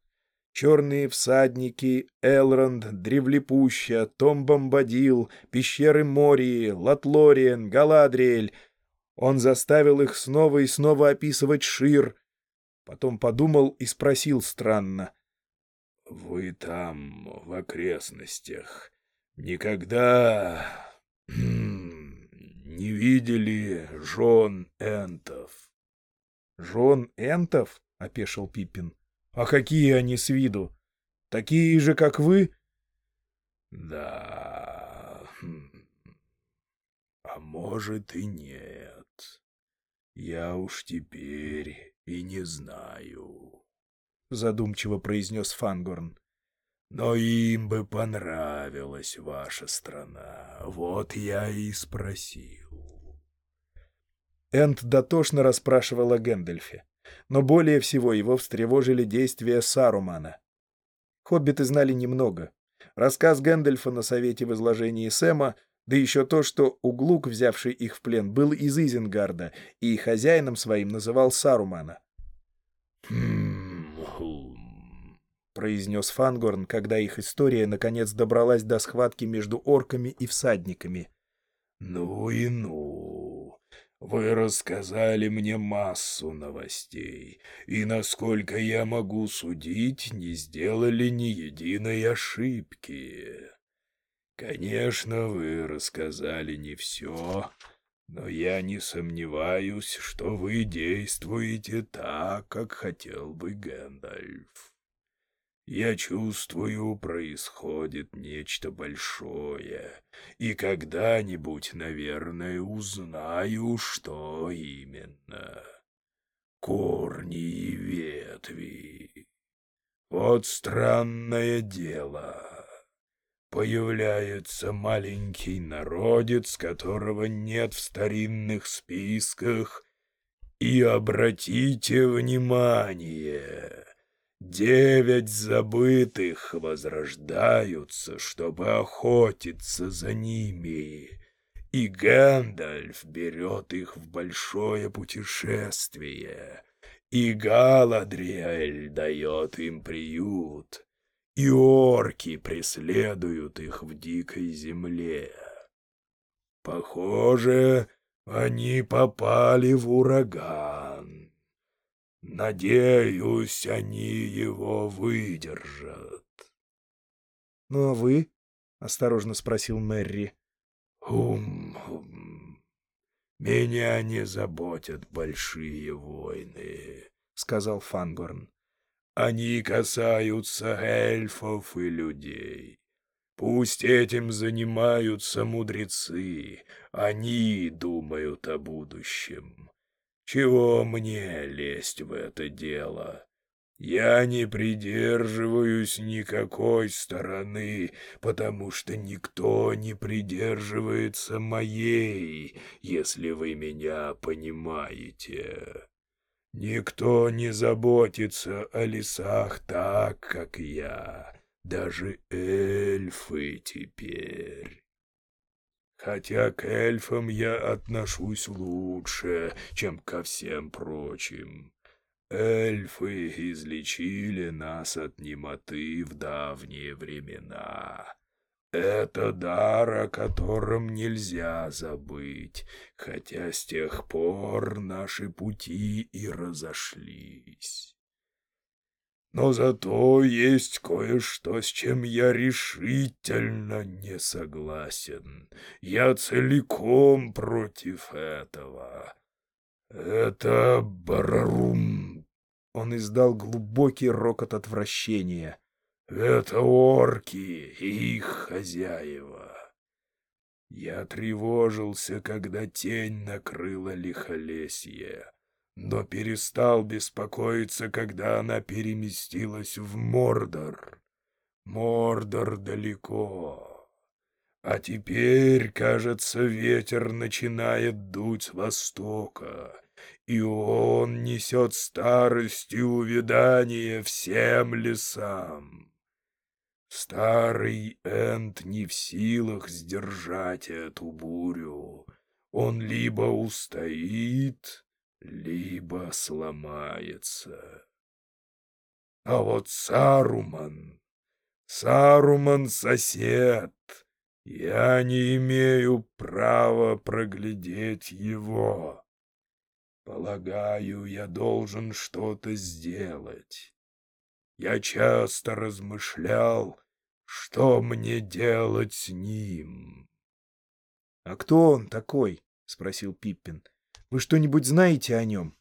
[SPEAKER 1] черные всадники, Элронд, Древлепуща, Том Бомбадил, пещеры Мории, Латлориен, Галадриэль. Он заставил их снова и снова описывать Шир. Потом подумал и спросил странно.
[SPEAKER 2] — Вы там, в окрестностях, никогда не видели жен энтов?
[SPEAKER 1] — Жен энтов? — опешил Пиппин. А какие они с виду? Такие же, как вы?
[SPEAKER 2] Да. А может и нет.
[SPEAKER 1] я уж теперь и не знаю», —
[SPEAKER 5] задумчиво произнес Фангорн.
[SPEAKER 1] «Но им бы понравилась ваша страна, вот я и спросил».
[SPEAKER 5] Энд дотошно расспрашивал о Гэндальфе, но более всего его встревожили действия Сарумана. Хоббиты знали немного. Рассказ Гэндальфа на совете в изложении Сэма да еще то, что Углук, взявший их в плен, был из Изенгарда и хозяином своим называл Сарумана. Произнес Фангорн, когда их история наконец добралась до схватки между орками и всадниками.
[SPEAKER 1] «Ну и ну! Вы рассказали мне массу новостей, и, насколько я могу судить, не сделали ни единой ошибки». Конечно, вы рассказали не все, но я не сомневаюсь, что вы действуете так, как хотел бы Гэндальф. Я чувствую, происходит нечто большое, и когда-нибудь, наверное, узнаю, что именно. Корни и ветви. Вот странное дело. Появляется маленький народец, которого нет в старинных списках, и обратите внимание, девять забытых возрождаются, чтобы охотиться за ними, и Гэндальф берет их в большое путешествие, и Галадриэль дает им приют, и орки преследуют их в дикой земле. Похоже, они попали в ураган. Надеюсь, они его выдержат.
[SPEAKER 5] — Ну а вы? — осторожно спросил Мэри.
[SPEAKER 1] Хум, хум. Меня не заботят большие войны, — сказал Фангорн. Они касаются эльфов и людей. Пусть этим занимаются мудрецы, они думают о будущем. Чего мне лезть в это дело? Я не придерживаюсь никакой стороны, потому что никто не придерживается моей, если вы меня понимаете. Никто не заботится о лесах так, как я, даже эльфы теперь. Хотя к эльфам я отношусь лучше, чем ко всем прочим. Эльфы излечили нас от немоты в давние времена. Это дар, о котором нельзя забыть, хотя с тех пор наши пути и разошлись. Но зато есть кое-что, с чем я решительно не согласен. Я целиком против этого. Это Барарум.
[SPEAKER 5] Он издал глубокий рокот отвращения.
[SPEAKER 1] Это орки и их хозяева. Я тревожился, когда тень накрыла лихолесье, но перестал беспокоиться, когда она переместилась в Мордор. Мордор далеко. А теперь, кажется, ветер начинает дуть с востока, и он несет старость и увядание всем лесам. Старый Энд не в силах сдержать эту бурю. Он либо устоит, либо сломается. А вот Саруман, Саруман сосед, я не имею права проглядеть его. Полагаю, я должен что-то сделать. Я часто размышлял, что мне делать с ним?
[SPEAKER 5] — А кто он такой? — спросил Пиппин. — Вы что-нибудь знаете о нем?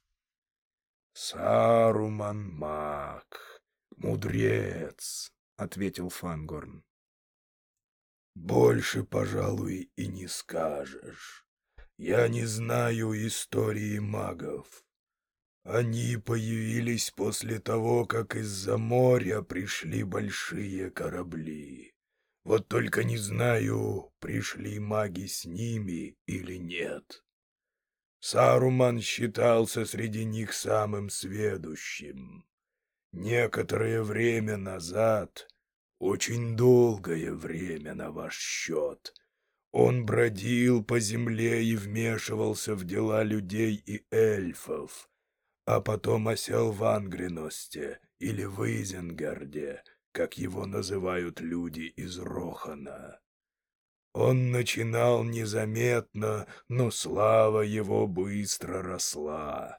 [SPEAKER 1] — Саруман маг, мудрец, — ответил Фангорн. — Больше, пожалуй, и не скажешь. я не знаю истории магов. Они появились после того, как из-за моря пришли большие корабли. Вот только не знаю, пришли маги с ними или нет. Саруман считался среди них самым сведущим. Некоторое время назад, очень долгое время на ваш счет, он бродил по земле и вмешивался в дела людей и эльфов, а потом осел в Ангреносте или в Изенгарде, как его называют люди из Рохана. Он начинал незаметно, но слава его быстро росла.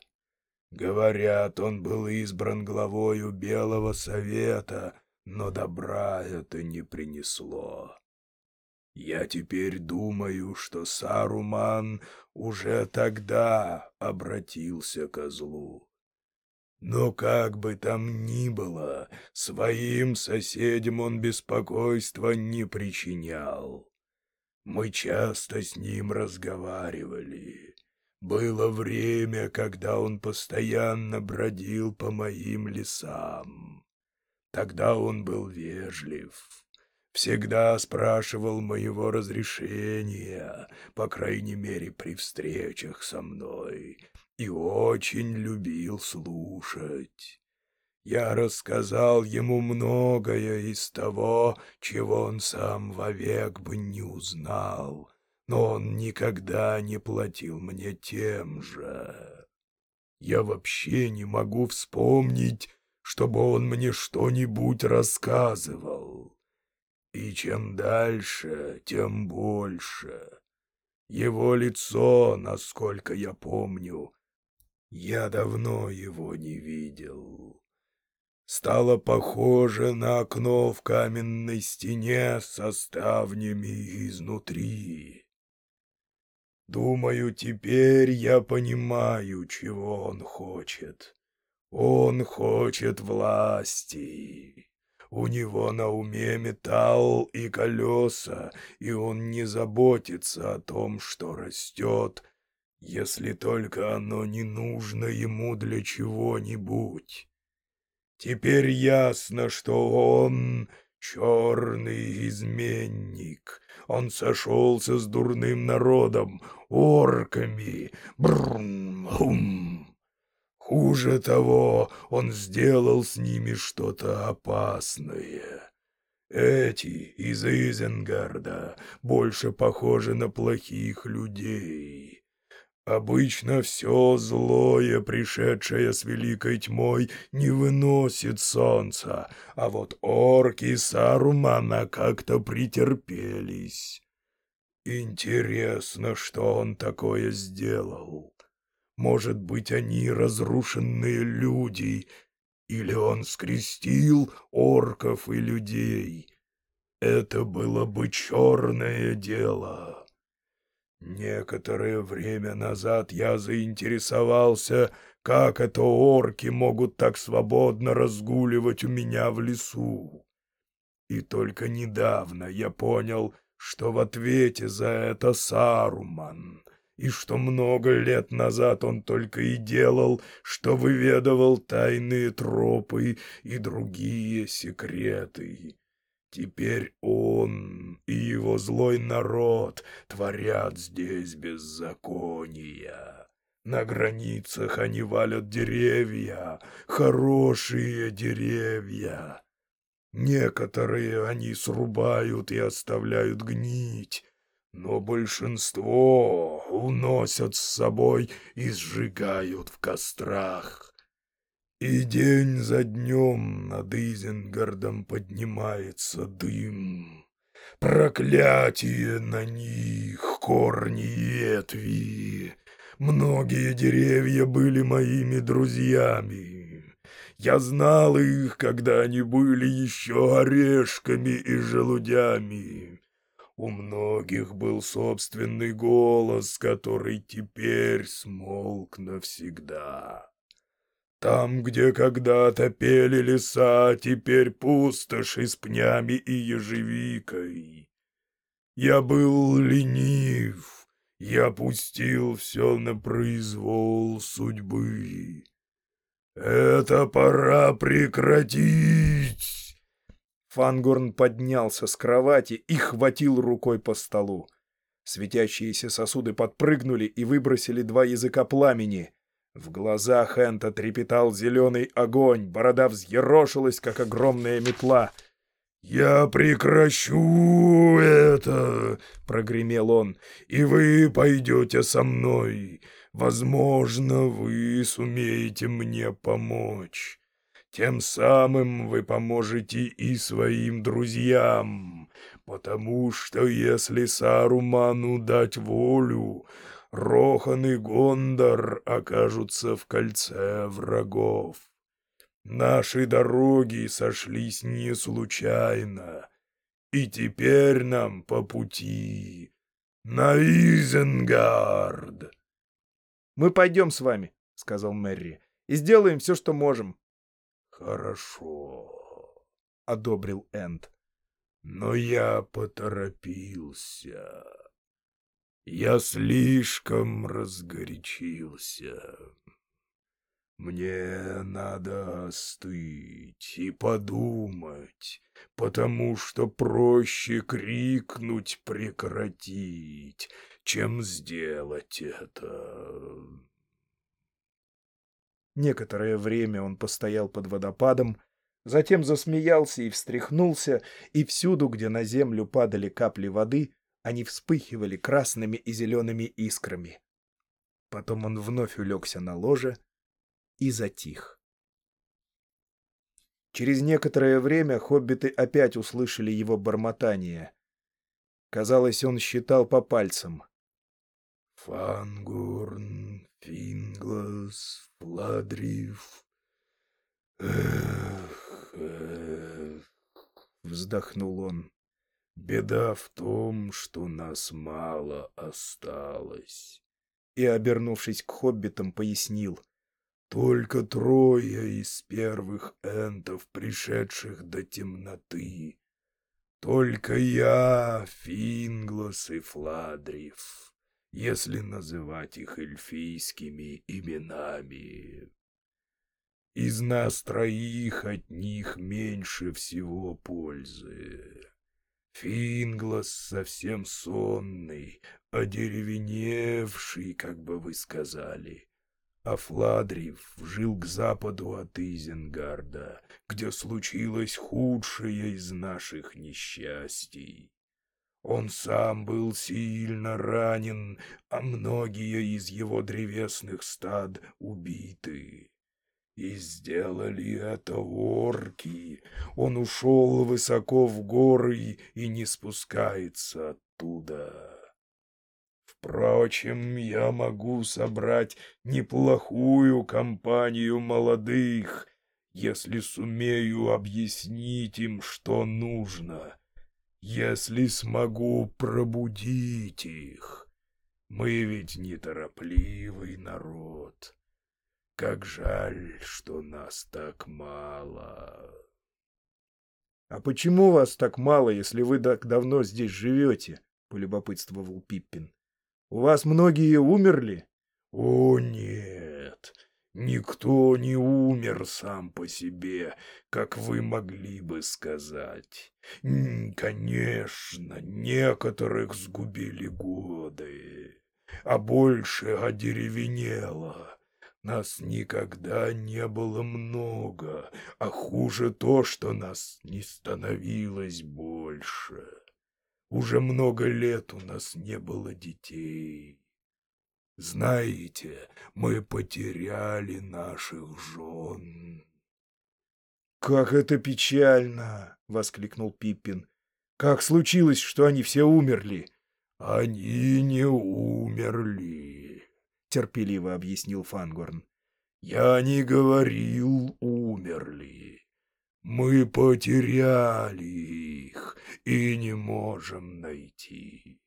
[SPEAKER 1] Говорят, он был избран главою Белого Совета, но добра это не принесло. Я теперь думаю, что Саруман уже тогда обратился ко злу. Но как бы там ни было, своим соседям он беспокойства не причинял. Мы часто с ним разговаривали. Было время, когда он постоянно бродил по моим лесам. Тогда он был вежлив, всегда спрашивал моего разрешения, по крайней мере, при встречах со мной, и очень любил слушать. Я рассказал ему многое из того, чего он сам вовек бы не узнал, но он никогда не платил мне тем же. Я вообще не могу вспомнить, чтобы он мне что-нибудь рассказывал. И чем дальше, тем больше. Его лицо, насколько я помню, я давно его не видел. Стало похоже на окно в каменной стене со ставнями изнутри. Думаю, теперь я понимаю, чего он хочет. Он хочет власти. У него на уме металл и колеса, и он не заботится о том, что растет, если только оно не нужно ему для чего-нибудь. Теперь ясно, что он черный изменник. Он сошелся с дурным народом, орками. Брум-хум. Хуже того, он сделал с ними что-то опасное. Эти из Изенгарда больше похожи на плохих людей. Обычно все злое, пришедшее с великой тьмой, не выносит солнца, а вот орки Сарумана как-то претерпелись. Интересно, что он такое сделал. Может быть, они разрушенные люди, или он скрестил орков и людей. Это было бы черное дело. Некоторое время назад я заинтересовался, как это орки могут так свободно разгуливать у меня в лесу. И только недавно я понял, что в ответе за это Саруман — и что много лет назад он только и делал, что выведывал тайные тропы и другие секреты. Теперь он и его злой народ творят здесь беззакония. На границах они валят деревья, хорошие деревья. Некоторые они срубают и оставляют гнить, но большинство уносят с собой и сжигают в кострах. И день за днем над Изенгардом поднимается дым. Проклятие на них, корни и ветви. Многие деревья были моими друзьями. Я знал их, когда они были еще орешками и желудями. У многих был собственный голос, который теперь смолк навсегда. Там, где когда-то пели леса, теперь пустоши с пнями и ежевикой. Я был ленив Я пустил все на произвол судьбы. Это пора прекратить!»
[SPEAKER 6] Фангорн поднялся с кровати и хватил рукой по столу. Светящиеся сосуды подпрыгнули и выбросили два языка пламени. В глазах Энта трепетал зеленый огонь, борода взъерошилась, как огромная метла.
[SPEAKER 1] «Я прекращу это!» — прогремел он. «И вы пойдете со мной. Возможно, вы сумеете мне помочь. Тем самым вы поможете и своим друзьям, потому что если Саруману дать волю, Рохан и Гондор окажутся в кольце врагов. Наши дороги сошлись не случайно, и теперь нам по пути на Изенгард.
[SPEAKER 6] — Мы пойдем с вами, — сказал Мэри, — и сделаем все, что можем.
[SPEAKER 1] «Хорошо», — одобрил Энд. «Но я поторопился. Я слишком разгорячился. Мне надо остыть и подумать, потому что проще крикнуть «прекратить», чем сделать это».
[SPEAKER 6] Некоторое время он постоял под водопадом, затем засмеялся и встряхнулся, и всюду, где на землю падали капли воды, они вспыхивали красными и зелеными искрами. Потом он вновь улегся на ложе и затих. Через некоторое время хоббиты опять услышали его бормотание. Казалось, он считал по пальцам.
[SPEAKER 1] «Фангурн, Финглас, Владрив. Эх, эх, вздохнул он. Беда в том, что нас мало осталось.
[SPEAKER 6] И, обернувшись к хоббитам, пояснил.
[SPEAKER 1] Только трое из первых энтов, пришедших до темноты. Только я, Финглос и Фладрив если называть их эльфийскими именами. Из нас троих от них меньше всего пользы. Финглас совсем сонный, одеревеневший, как бы вы сказали, а Фладрив жил к западу от Изенгарда, где случилось худшее из наших несчастий. Он сам был сильно ранен, а многие из его древесных стад убиты. И сделали это орки. Он ушел высоко в горы и не спускается оттуда. Впрочем, я могу собрать неплохую компанию молодых, если сумею объяснить им, что нужно если смогу пробудить их. Мы ведь неторопливый народ. Как жаль, что нас так мало.
[SPEAKER 6] — А почему вас так мало, если вы так давно здесь живете? — полюбопытствовал Пиппин. — У вас многие умерли?
[SPEAKER 1] — О, нет, Никто не умер сам по себе, как вы могли бы сказать. Конечно, некоторых сгубили годы, а больше одеревенело. Нас никогда не было много, а хуже то, что нас не становилось больше. Уже много лет у нас не было детей. Знаете, мы потеряли наших жен.
[SPEAKER 6] «Как это печально!» — воскликнул Пиппин. «Как случилось, что они все умерли?»
[SPEAKER 1] «Они не умерли», — терпеливо объяснил Фангорн. «Я не говорил «умерли». Мы потеряли их и не можем найти».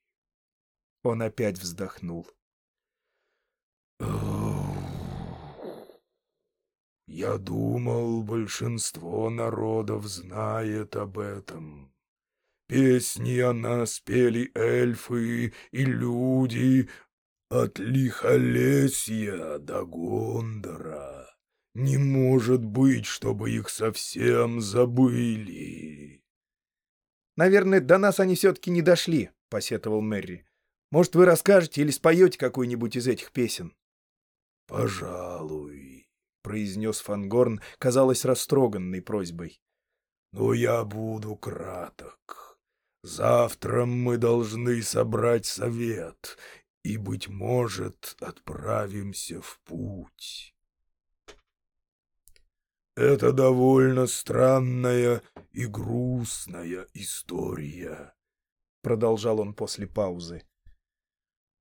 [SPEAKER 6] Он опять вздохнул.
[SPEAKER 1] Я думал, большинство народов знает об этом. Песни о нас пели эльфы и люди от Лихолесья до Гондора. Не может быть, чтобы их совсем забыли.
[SPEAKER 7] «Наверное, до нас они все-таки не дошли», — посетовал Мэри. «Может, вы расскажете или споете какую-нибудь из этих песен?»
[SPEAKER 1] «Пожалуй», — произнес
[SPEAKER 7] Фангорн, казалось, растроганной просьбой.
[SPEAKER 1] «Но я буду краток». Завтра мы должны собрать совет и, быть может, отправимся в путь. Это довольно странная и грустная история, — продолжал он после паузы.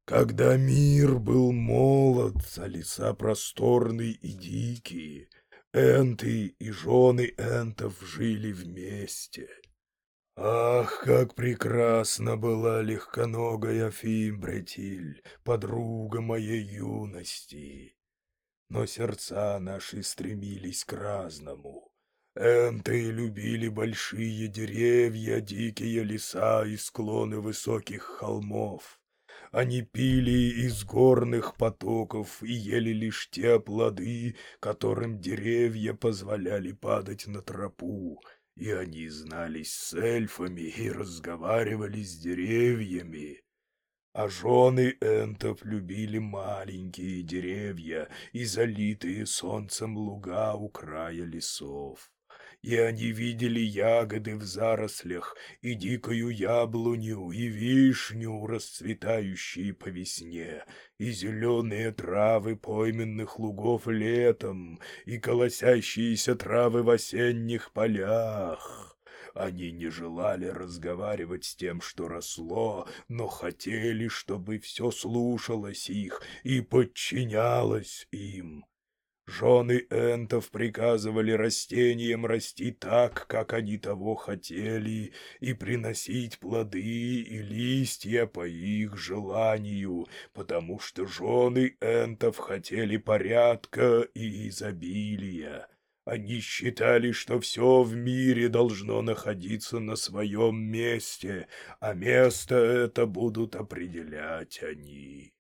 [SPEAKER 1] Когда мир был молод, а леса просторные и дикие, энты и жены энтов жили вместе — Ах, как прекрасна была легконогая Фимбретиль, подруга моей юности! Но сердца наши стремились к разному. Энты любили большие деревья, дикие леса и склоны высоких холмов. Они пили из горных потоков и ели лишь те плоды, которым деревья позволяли падать на тропу, и они знались с эльфами и разговаривали с деревьями. А жены энтов любили маленькие деревья и залитые солнцем луга у края лесов и они видели ягоды в зарослях, и дикую яблоню, и вишню, расцветающие по весне, и зеленые травы пойменных лугов летом, и колосящиеся травы в осенних полях. Они не желали разговаривать с тем, что росло, но хотели, чтобы все слушалось их и подчинялось им. Жены энтов приказывали растениям расти так, как они того хотели, и приносить плоды и листья по их желанию, потому что жены энтов хотели порядка и изобилия. Они считали, что все в мире должно находиться на своем месте, а место это будут определять они.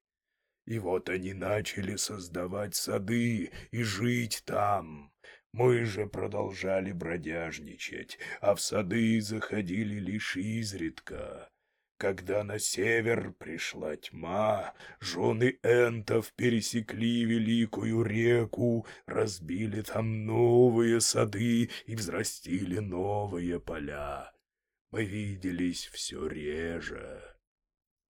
[SPEAKER 1] И вот они начали создавать сады и жить там. Мы же продолжали бродяжничать, а в сады заходили лишь изредка. Когда на север пришла тьма, жены энтов пересекли великую реку, разбили там новые сады и взрастили новые поля. Мы виделись все реже.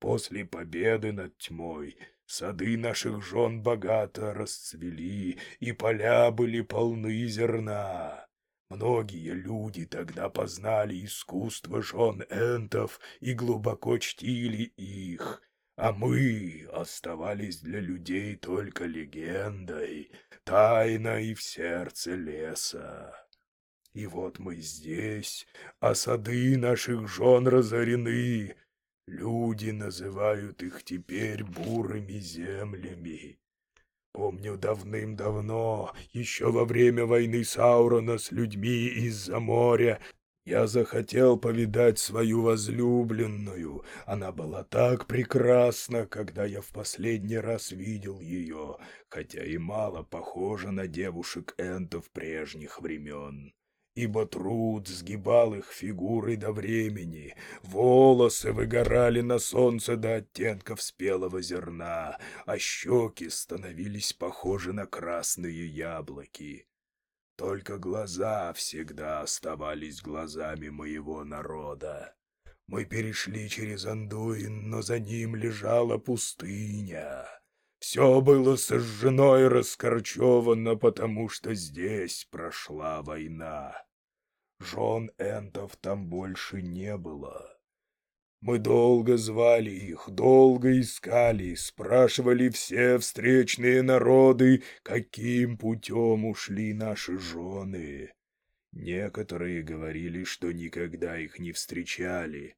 [SPEAKER 1] После победы над тьмой Сады наших жен богато расцвели, и поля были полны зерна. Многие люди тогда познали искусство жен энтов и глубоко чтили их, а мы оставались для людей только легендой, тайной в сердце леса. И вот мы здесь, а сады наших жен разорены, Люди называют их теперь бурыми землями. Помню давным-давно, еще во время войны Саурона с людьми из-за моря, я захотел повидать свою возлюбленную. Она была так прекрасна, когда я в последний раз видел ее, хотя и мало похожа на девушек энтов прежних времен ибо труд сгибал их фигуры до времени, волосы выгорали на солнце до оттенков спелого зерна, а щеки становились похожи на красные яблоки. Только глаза всегда оставались глазами моего народа. Мы перешли через Андуин, но за ним лежала пустыня. Все было сожжено и раскорчевано, потому что здесь прошла война. Жен энтов там больше не было. Мы долго звали их, долго искали, спрашивали все встречные народы, каким путем ушли наши жены. Некоторые говорили, что никогда их не встречали.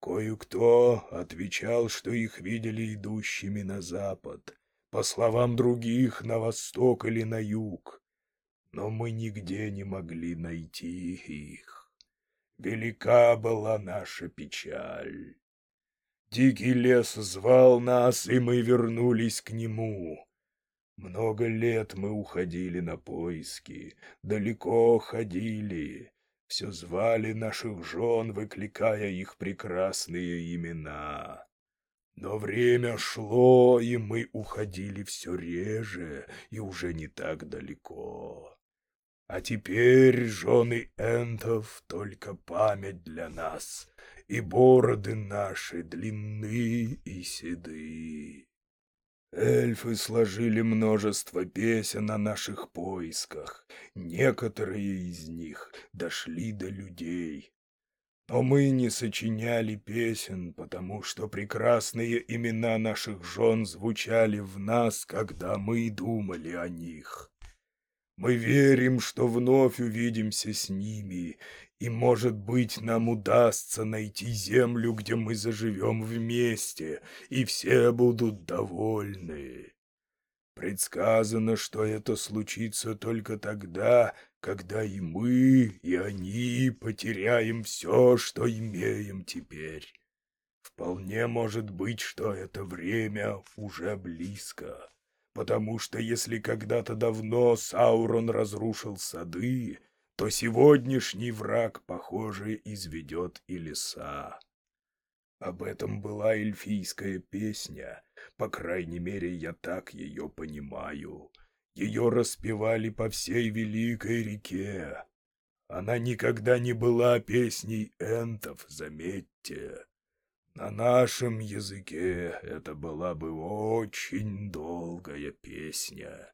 [SPEAKER 1] Кое-кто отвечал, что их видели идущими на запад, по словам других, на восток или на юг но мы нигде не могли найти их. велика была наша печаль. Дикий лес звал нас, и мы вернулись к нему. Много лет мы уходили на поиски, далеко ходили, все звали наших жен, выкликая их прекрасные имена. Но время шло, и мы уходили все реже и уже не так далеко. А теперь жены энтов только память для нас, и бороды наши длинны и седы. Эльфы сложили множество песен о наших поисках. Некоторые из них дошли до людей. Но мы не сочиняли песен, потому что прекрасные имена наших жен звучали в нас, когда мы думали о них. Мы верим, что вновь увидимся с ними, и, может быть, нам удастся найти землю, где мы заживем вместе, и все будут довольны. Предсказано, что это случится только тогда, когда и мы, и они потеряем все, что имеем теперь. Вполне может быть, что это время уже близко, потому что если когда-то давно Саурон разрушил сады, то сегодняшний враг, похоже, изведет и леса. Об этом была эльфийская песня, по крайней мере, я так ее понимаю. Ее распевали по всей Великой реке. Она никогда не была песней энтов, заметьте. На нашем языке это была бы очень долгая песня.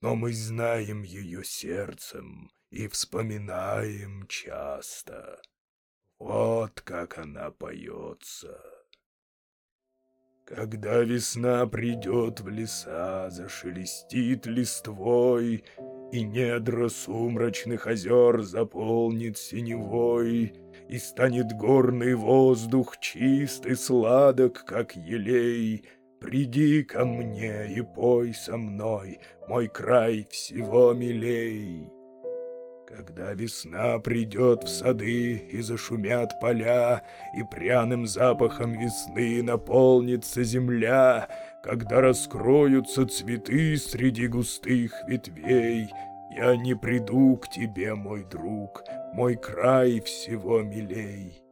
[SPEAKER 1] Но мы знаем ее сердцем, и вспоминаем часто. Вот как она поется. Когда весна придет в леса, зашелестит листвой, И недра сумрачных озер заполнит синевой, И станет горный воздух чист и сладок, как елей, Приди ко мне и пой со мной, мой край всего милей. Когда весна придет в сады и зашумят поля, И пряным запахом весны наполнится земля, Когда раскроются цветы среди густых ветвей, Я не приду к тебе, мой друг, мой край всего милей.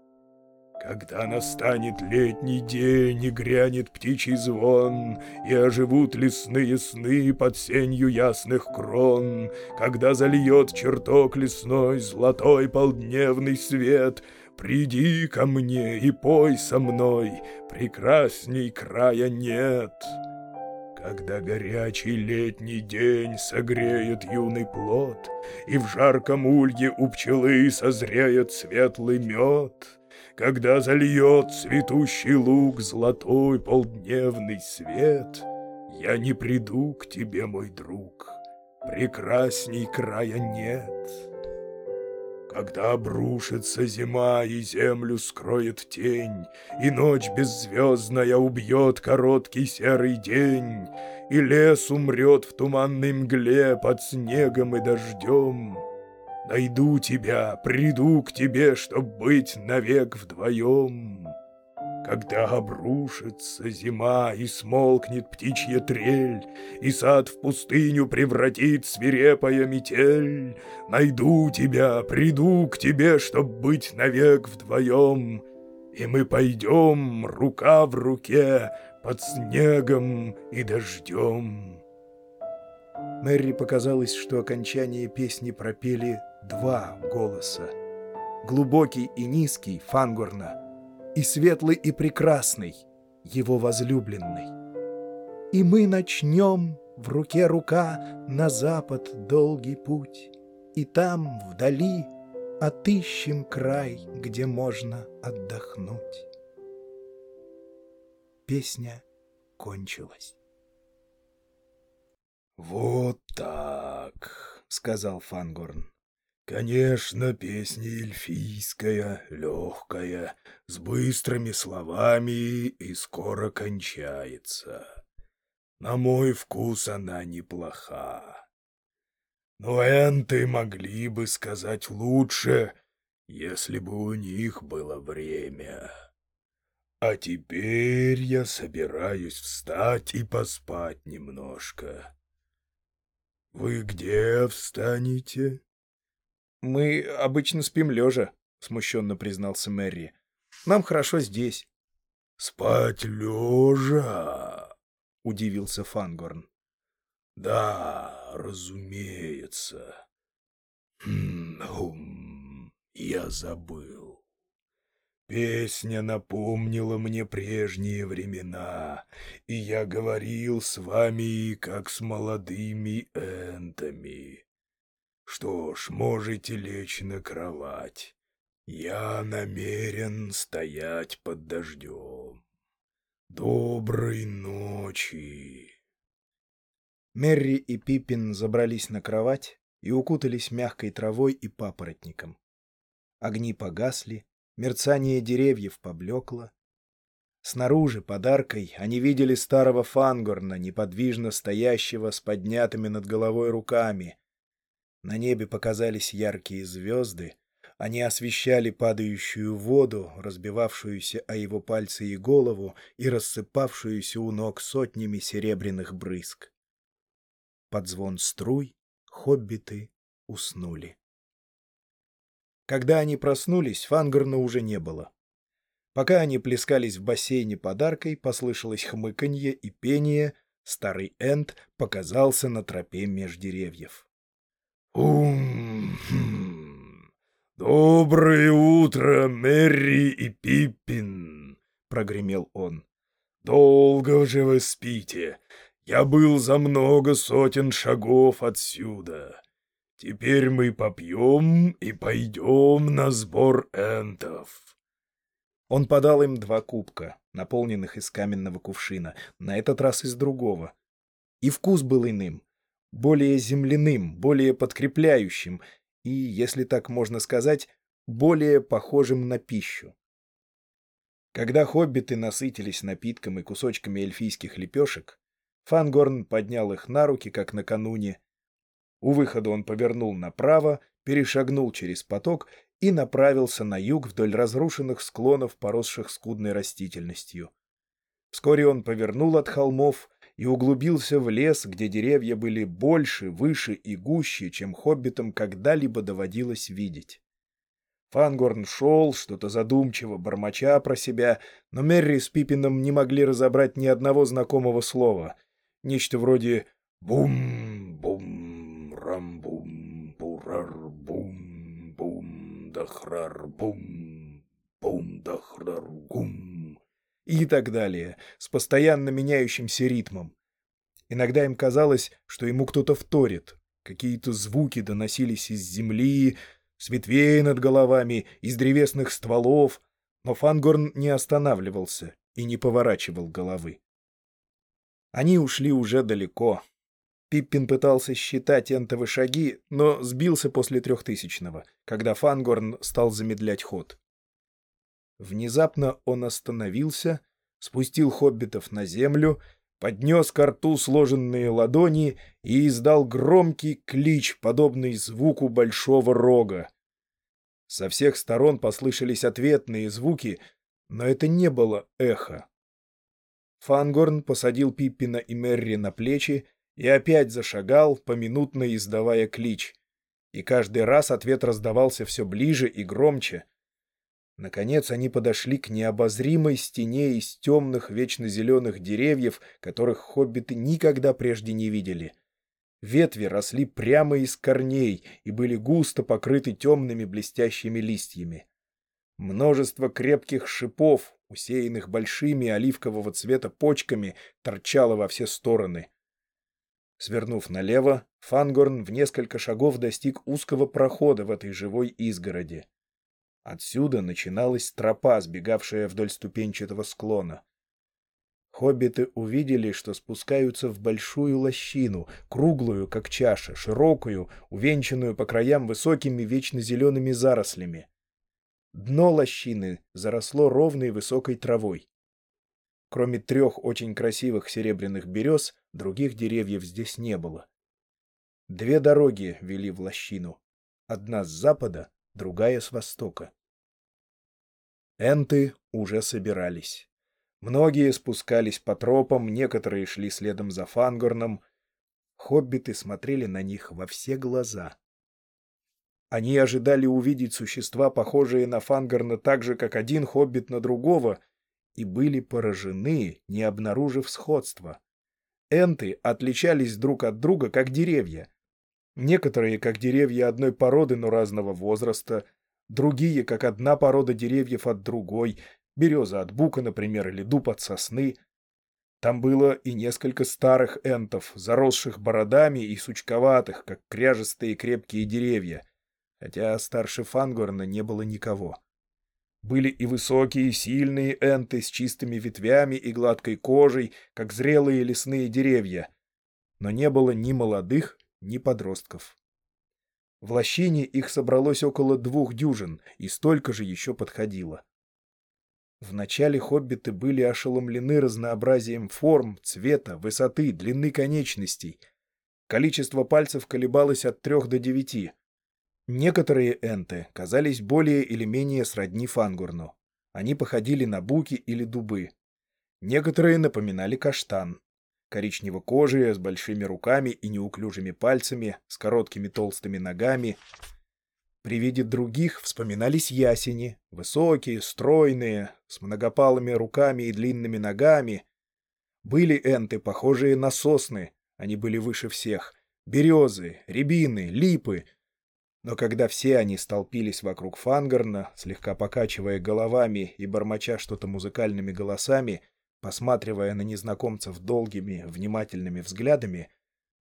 [SPEAKER 1] Когда настанет летний день и грянет птичий звон, И оживут лесные сны под сенью ясных крон, Когда зальет чертог лесной золотой полдневный свет, Приди ко мне и пой со мной, прекрасней края нет. Когда горячий летний день согреет юный плод, И в жарком улье у пчелы созреет светлый мед — когда зальет цветущий луг золотой полдневный свет, Я не приду к тебе, мой друг, прекрасней края нет. Когда обрушится зима и землю скроет тень, И ночь беззвездная убьет короткий серый день, И лес умрет в туманной мгле под снегом и дождем — Найду тебя, приду к тебе, чтоб быть навек вдвоем. Когда обрушится зима и смолкнет птичья трель, И сад в пустыню превратит свирепая метель, Найду тебя, приду к тебе, чтоб быть навек вдвоем, И мы пойдем рука в руке под снегом и дождем.
[SPEAKER 8] Мэри показалось, что окончание песни пропели два голоса. Глубокий и низкий Фангорна, и светлый и прекрасный его возлюбленный. И мы начнем в руке рука на запад долгий путь, и там, вдали, отыщем край, где можно отдохнуть. Песня кончилась.
[SPEAKER 1] «Вот так», — сказал Фангорн. Конечно, песня эльфийская, легкая, с быстрыми словами и скоро кончается. На мой вкус она неплоха. Но энты могли бы сказать лучше,
[SPEAKER 2] если бы у них было время. А теперь я собираюсь встать и поспать немножко. Вы где встанете?
[SPEAKER 1] Мы обычно спим лежа, смущенно признался Мэри. Нам хорошо здесь.
[SPEAKER 2] Спать лежа?
[SPEAKER 1] удивился Фангорн.
[SPEAKER 2] Да, разумеется. Хм, я забыл. Песня напомнила мне прежние времена, и я говорил с вами, как с молодыми энтами. Что ж, можете лечь на кровать. Я намерен стоять под дождем. Доброй ночи.
[SPEAKER 1] Мерри и Пиппин забрались на кровать и укутались мягкой травой и папоротником. Огни погасли, мерцание деревьев поблекло. Снаружи, подаркой, они видели старого Фангорна, неподвижно стоящего с поднятыми над головой руками. На небе показались яркие звезды, они освещали падающую воду, разбивавшуюся о его пальцы и голову и рассыпавшуюся у ног сотнями серебряных брызг. Под звон струй хоббиты уснули. Когда они проснулись, Фангорна уже не было. Пока они плескались в бассейне подаркой, послышалось хмыканье и пение, старый Энд показался на тропе меж деревьев.
[SPEAKER 2] «Ум! Доброе утро, Мэри и Пиппин!» — прогремел он. «Долго же вы спите? Я был за много сотен шагов отсюда. Теперь мы попьем и пойдем на сбор энтов.
[SPEAKER 1] Он подал им два кубка, наполненных из каменного кувшина, на этот раз из другого. И вкус был иным, более земляным, более подкрепляющим и, если так можно сказать, более похожим на пищу. Когда хоббиты насытились напитком и кусочками эльфийских лепешек, Фангорн поднял их на руки, как накануне, у выхода он повернул направо, перешагнул через поток и направился на юг вдоль разрушенных склонов, поросших скудной растительностью. Вскоре он повернул от холмов и углубился в лес, где деревья были больше, выше и гуще, чем хоббитам когда-либо доводилось видеть. Фангорн шел, что-то задумчиво, бормоча про себя, но Мерри с Пипином не могли разобрать ни одного знакомого слова. Нечто вроде «бум-бум», И так далее, с постоянно меняющимся ритмом. Иногда им казалось, что ему кто-то вторит. Какие-то звуки доносились из земли, с ветвей над головами, из древесных стволов, но Фангорн не останавливался и не поворачивал головы. Они ушли уже далеко, Пиппин пытался считать энтовы шаги, но сбился после трехтысячного, когда Фангорн стал замедлять ход. Внезапно он остановился, спустил хоббитов на землю, поднес к рту сложенные ладони и издал громкий клич, подобный звуку большого рога. Со всех сторон послышались ответные звуки, но это не было эхо. Фангорн посадил Пиппина и Мерри на плечи и опять зашагал, поминутно издавая клич. И каждый раз ответ раздавался все ближе и громче. Наконец они подошли к необозримой стене из темных, вечно зеленых деревьев, которых хоббиты никогда прежде не видели. Ветви росли прямо из корней и были густо покрыты темными блестящими листьями. Множество крепких шипов, усеянных большими оливкового цвета почками, торчало во все стороны. Свернув налево, Фангорн в несколько шагов достиг узкого прохода в этой живой изгороди. Отсюда начиналась тропа, сбегавшая вдоль ступенчатого склона. Хоббиты увидели, что спускаются в большую лощину, круглую, как чаша, широкую, увенчанную по краям высокими вечно зелеными зарослями. Дно лощины заросло ровной высокой травой. Кроме трех очень красивых серебряных берез, других деревьев здесь не было. Две дороги вели в лощину. Одна с запада, другая с востока. Энты уже собирались. Многие спускались по тропам, некоторые шли следом за Фангорном. Хоббиты смотрели на них во все глаза. Они ожидали увидеть существа, похожие на Фангорна так же, как один хоббит на другого, и были поражены, не обнаружив сходства. Энты отличались друг от друга, как деревья. Некоторые, как деревья одной породы, но разного возраста, другие, как одна порода деревьев от другой, береза от бука, например, или дуб от сосны. Там было и несколько старых энтов, заросших бородами и сучковатых, как кряжестые крепкие деревья, хотя старше Фангорна не было никого. Были и высокие, сильные энты с чистыми ветвями и гладкой кожей, как зрелые лесные деревья, но не было ни молодых, ни подростков. В лощине их собралось около двух дюжин, и столько же еще подходило. Вначале хоббиты были ошеломлены разнообразием форм, цвета, высоты, длины конечностей. Количество пальцев колебалось от трех до девяти. Некоторые энты казались более или менее сродни фангурну. Они походили на буки или дубы. Некоторые напоминали каштан. Коричнево-кожие, с большими руками и неуклюжими пальцами, с короткими толстыми ногами. При виде других вспоминались ясени, высокие, стройные, с многопалыми руками и длинными ногами. Были энты, похожие на сосны, они были выше всех, березы, рябины, липы — но когда все они столпились вокруг Фангарна, слегка покачивая головами и бормоча что-то музыкальными голосами, посматривая на незнакомцев долгими, внимательными взглядами,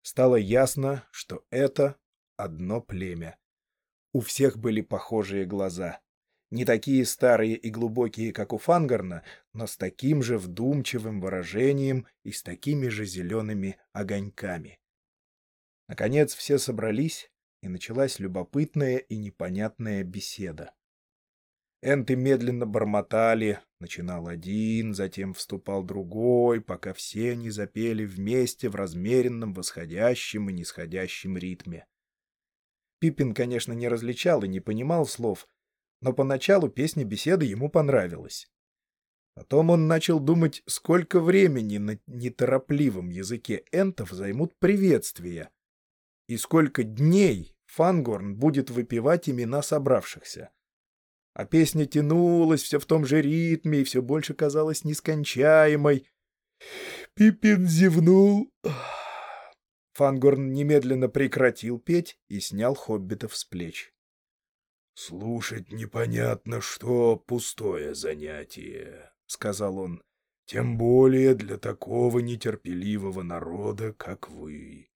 [SPEAKER 1] стало ясно, что это одно племя. У всех были похожие глаза. Не такие старые и глубокие, как у Фангарна, но с таким же вдумчивым выражением и с такими же зелеными огоньками. Наконец все собрались, и началась любопытная и непонятная беседа. Энты медленно бормотали, начинал один, затем вступал другой, пока все не запели вместе в размеренном восходящем и нисходящем ритме. Пиппин, конечно, не различал и не понимал слов, но поначалу песня беседы ему понравилась. Потом он начал думать, сколько времени на неторопливом языке энтов займут приветствия, и сколько дней Фангорн будет выпивать имена собравшихся. А песня тянулась все в том же ритме и все больше казалась нескончаемой. Пипин зевнул. Фангорн немедленно прекратил петь и снял хоббитов с плеч.
[SPEAKER 2] — Слушать непонятно что пустое занятие, — сказал он, — тем более для такого нетерпеливого народа, как вы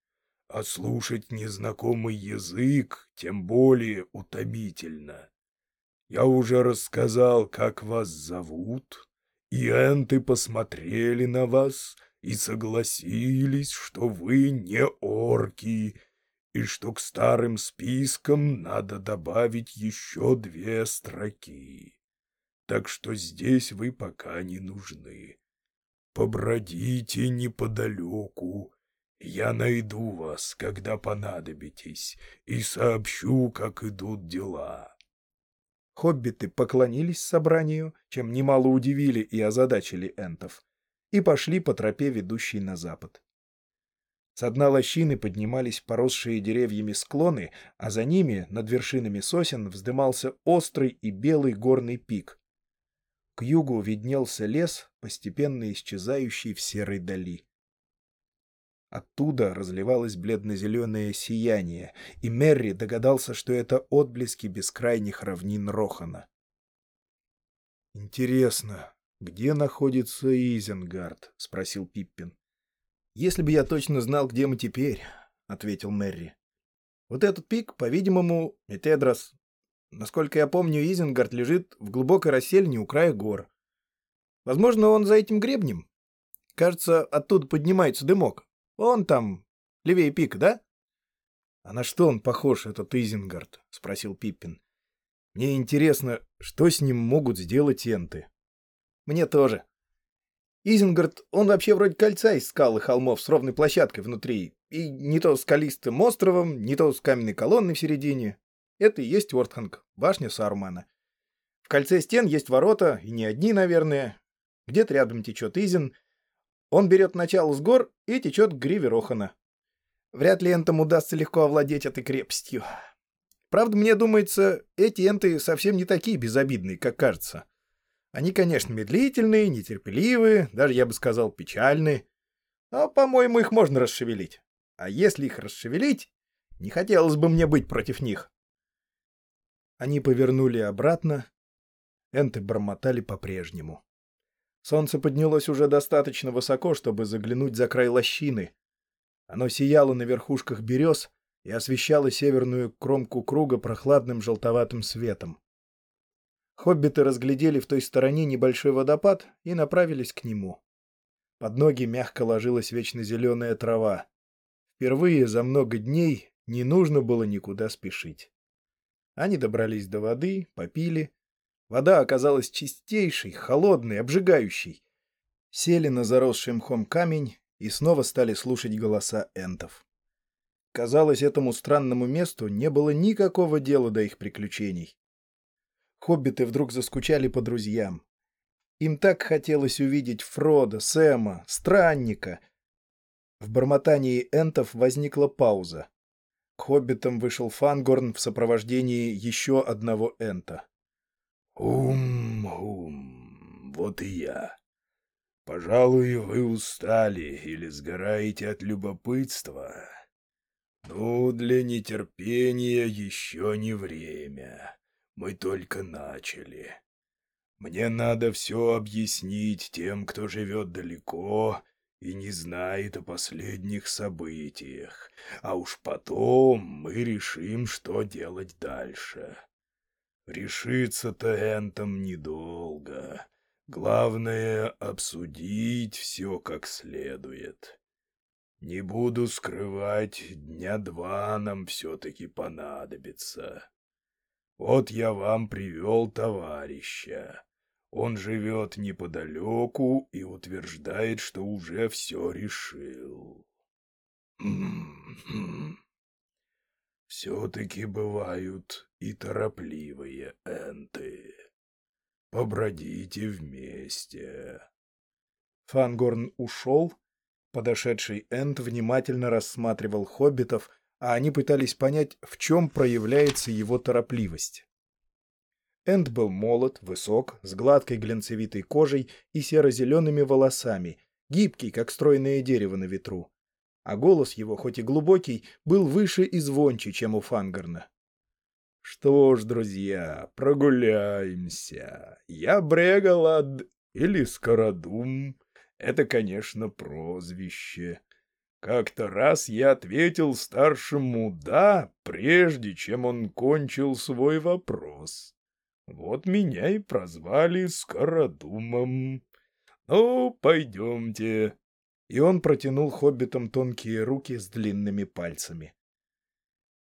[SPEAKER 2] а слушать незнакомый язык тем более утомительно. Я уже рассказал, как вас зовут, и энты посмотрели на вас и согласились, что вы не орки, и что к старым спискам надо добавить еще две строки. Так что здесь вы пока не нужны. Побродите неподалеку, я найду вас, когда понадобитесь, и сообщу, как идут дела.
[SPEAKER 1] Хоббиты поклонились собранию, чем немало удивили и озадачили энтов, и пошли по тропе, ведущей на запад. С дна лощины поднимались поросшие деревьями склоны, а за ними, над вершинами сосен, вздымался острый и белый горный пик. К югу виднелся лес, постепенно исчезающий в серой дали. Оттуда разливалось бледно-зеленое сияние, и Мерри догадался, что это отблески бескрайних равнин Рохана. «Интересно, где находится Изенгард?» — спросил Пиппин. «Если бы я точно знал, где мы теперь», — ответил Мерри. «Вот этот пик, по-видимому, Метедрос. Насколько я помню, Изенгард лежит в глубокой расселине у края гор. Возможно, он за этим гребнем. Кажется, оттуда поднимается дымок. Он там, левее пик, да? — А на что он похож, этот Изенгард? — спросил Пиппин. — Мне интересно, что с ним могут сделать энты? — Мне тоже. Изенгард, он вообще вроде кольца из скал и холмов с ровной площадкой внутри, и не то скалистым островом, не то с каменной колонной в середине. Это и есть Ортханг, башня Сарумана. В кольце стен есть ворота, и не одни, наверное. Где-то рядом течет Изин. Он берет начало с гор и течет к гриве Рохана. Вряд ли энтам удастся легко овладеть этой крепостью. Правда, мне думается, эти энты совсем не такие безобидные, как кажется. Они, конечно, медлительные, нетерпеливые, даже, я бы сказал, печальные. Но, по-моему, их можно расшевелить. А если их расшевелить, не хотелось бы мне быть против них. Они повернули обратно. Энты бормотали по-прежнему. Солнце поднялось уже достаточно высоко, чтобы заглянуть за край лощины. Оно сияло на верхушках берез и освещало северную кромку круга прохладным желтоватым светом. Хоббиты разглядели в той стороне небольшой водопад и направились к нему. Под ноги мягко ложилась вечно зеленая трава. Впервые за много дней не нужно было никуда спешить. Они добрались до воды, попили. Вода оказалась чистейшей, холодной, обжигающей. Сели на заросший мхом камень и снова стали слушать голоса энтов. Казалось, этому странному месту не было никакого дела до их приключений. Хоббиты вдруг заскучали по друзьям. Им так хотелось увидеть Фрода, Сэма, Странника. В бормотании энтов возникла пауза. К хоббитам вышел Фангорн в сопровождении еще одного энта.
[SPEAKER 2] «Ум-ум, вот и я. Пожалуй, вы устали или сгораете от любопытства. Ну, для нетерпения еще не время. Мы только начали. Мне надо все объяснить тем, кто живет далеко и не знает о последних событиях, а уж потом мы решим, что делать дальше. Решиться-то энтом недолго. Главное — обсудить все как следует. Не буду скрывать, дня два нам все-таки понадобится. Вот я вам привел товарища. Он живет неподалеку и утверждает, что уже все решил. Все-таки бывают и торопливые энты. Побродите вместе.
[SPEAKER 1] Фангорн ушел. Подошедший энт внимательно рассматривал хоббитов, а они пытались понять, в чем проявляется его торопливость. Энд был молод, высок, с гладкой глянцевитой кожей и серо-зелеными волосами, гибкий, как стройное дерево на ветру. А голос его, хоть и глубокий, был выше и звонче, чем у Фангарна. «Что ж, друзья, прогуляемся. Я Брегалад или Скородум. Это, конечно, прозвище. Как-то раз я ответил старшему «да», прежде чем он кончил свой вопрос. Вот меня и прозвали Скородумом. Ну, пойдемте. И он протянул хоббитам тонкие руки с длинными пальцами.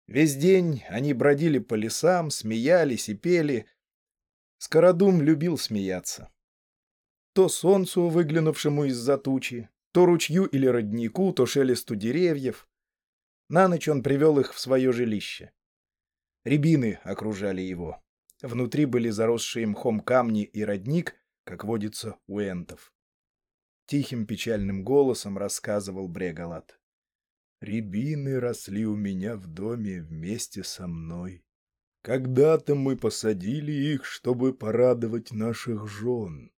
[SPEAKER 1] Весь день они бродили по лесам, смеялись и пели. Скородум любил смеяться. То солнцу, выглянувшему из-за тучи, то ручью или роднику, то шелесту деревьев. На ночь он привел их в свое жилище. Рябины окружали его. Внутри были заросшие мхом камни и родник, как водится у энтов. Тихим печальным голосом рассказывал Брегалат. «Рябины росли у меня в доме вместе со мной. Когда-то мы посадили их, чтобы порадовать наших жен.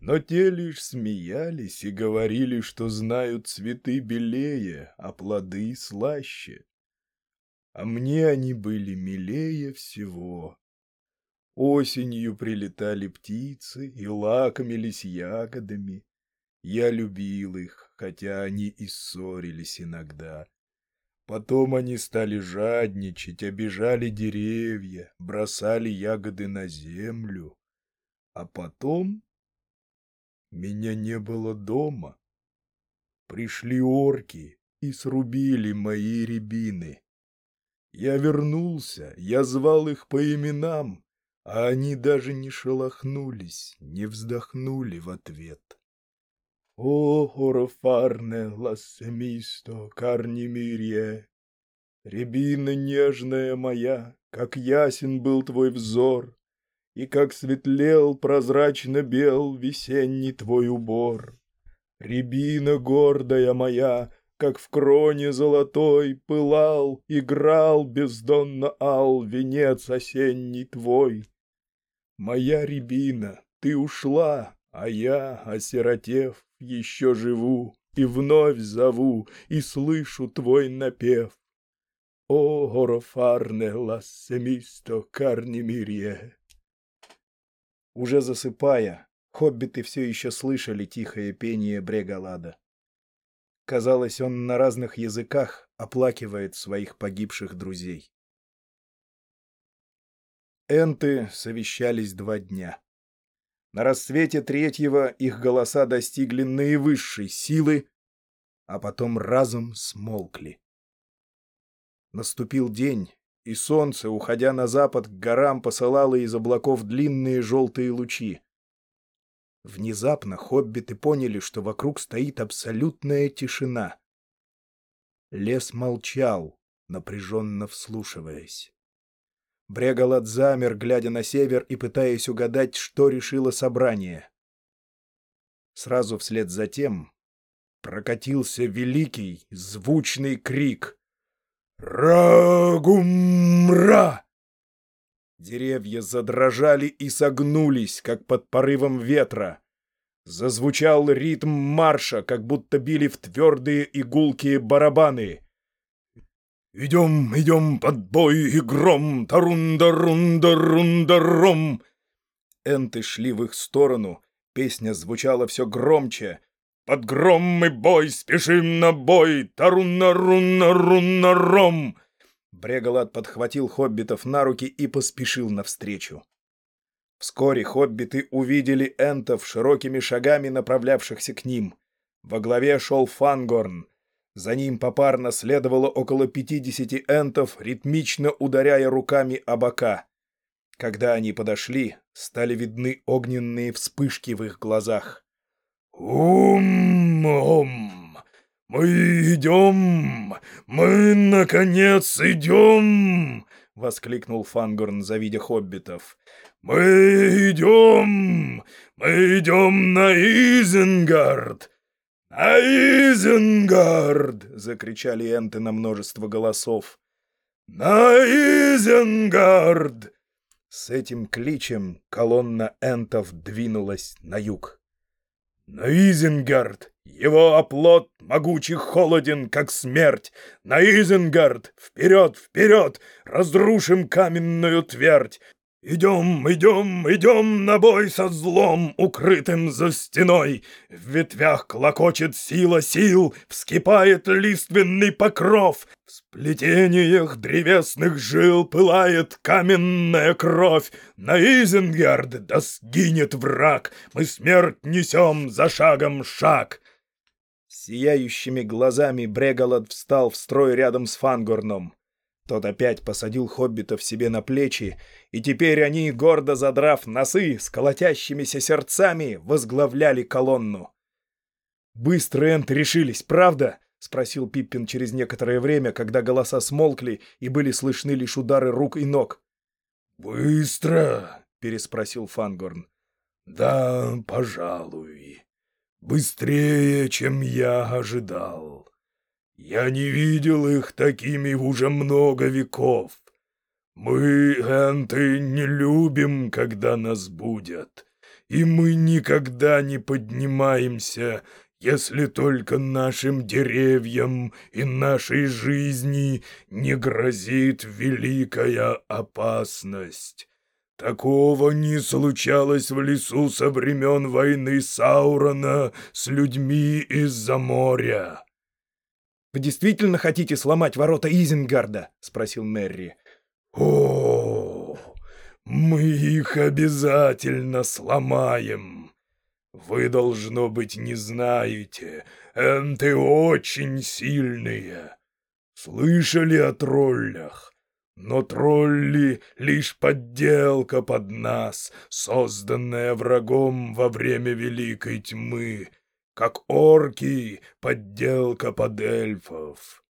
[SPEAKER 1] Но те лишь смеялись и говорили, что знают цветы белее, а плоды слаще. А мне они были милее всего, Осенью прилетали птицы и лакомились ягодами. Я любил их, хотя они и ссорились иногда. Потом они стали жадничать, обижали деревья, бросали ягоды на землю. А потом меня не было дома. Пришли орки и срубили мои рябины. Я вернулся, я звал их по именам, а они даже не шелохнулись, не вздохнули в ответ. «О, орофарне лассемисто, карнимирье! Рябина нежная моя, как ясен был твой взор, И как светлел прозрачно бел весенний твой убор. Рябина гордая моя, как в кроне золотой Пылал, играл бездонно ал венец осенний твой. Моя рябина, ты ушла, а я, осиротев, еще живу И вновь зову, и слышу твой напев. О, горофарне лассемисто карнемирье. Уже засыпая, хоббиты все еще слышали тихое пение Брегалада. Казалось, он на разных языках оплакивает своих погибших друзей. Энты совещались два дня. На рассвете третьего их голоса достигли наивысшей силы, а потом разом смолкли. Наступил день, и солнце, уходя на запад, к горам посылало из облаков длинные желтые лучи. Внезапно хоббиты поняли, что вокруг стоит абсолютная тишина. Лес молчал, напряженно вслушиваясь. Брегалат замер, глядя на север и пытаясь угадать, что решило собрание. Сразу вслед за тем прокатился великий звучный крик «Рагумра!» Деревья задрожали и согнулись, как под порывом ветра. Зазвучал ритм марша, как будто били в твердые игулкие барабаны. «Идем, идем под бой и гром, тарунда-рунда-рунда-ром!» Энты шли в их сторону, песня звучала все громче. «Под гром мы бой, спешим на бой, тарунна-рунна-рунна-ром!» Брегалат подхватил хоббитов на руки и поспешил навстречу. Вскоре хоббиты увидели энтов широкими шагами направлявшихся к ним. Во главе шел Фангорн. За ним попарно следовало около пятидесяти энтов, ритмично ударяя руками о бока. Когда они подошли, стали видны огненные вспышки в их глазах. «Ум-ум!» «Мы идем! Мы, наконец, идем!» — воскликнул Фангорн, завидя хоббитов. «Мы идем! Мы идем на Изенгард!» «На Изенгард!» — закричали энты на множество голосов. «На Изенгард!» С этим кличем колонна энтов двинулась на юг. «На Изенгард!» Его оплот могучих холоден, как смерть. На Изенгард! Вперед, вперед! Разрушим каменную твердь! Идем, идем, идем на бой со злом, укрытым за стеной. В ветвях клокочет сила сил, вскипает лиственный покров. В сплетениях древесных жил пылает каменная кровь. На Изенгард да сгинет враг, мы смерть несем за шагом шаг. Сияющими глазами Брегалад встал в строй рядом с Фангорном. Тот опять посадил хоббитов себе на плечи, и теперь они, гордо задрав носы с колотящимися сердцами, возглавляли колонну. «Быстро энты решились, правда?» — спросил Пиппин через некоторое время, когда голоса смолкли и были слышны лишь удары рук и ног. «Быстро?» — переспросил Фангорн. «Да, пожалуй». Быстрее, чем я ожидал. Я не видел их такими уже много веков. Мы, энты, не любим, когда нас будят, и мы никогда не поднимаемся, если только нашим деревьям и нашей жизни не грозит великая опасность. Такого не случалось в лесу со времен войны Саурона с людьми из-за моря. «Вы действительно хотите сломать ворота Изенгарда?» — спросил Мерри. «О, мы их обязательно сломаем. Вы, должно быть, не знаете, энты очень сильные. Слышали о троллях? Но тролли — лишь подделка под нас, созданная врагом во время Великой Тьмы, как орки — подделка под эльфов.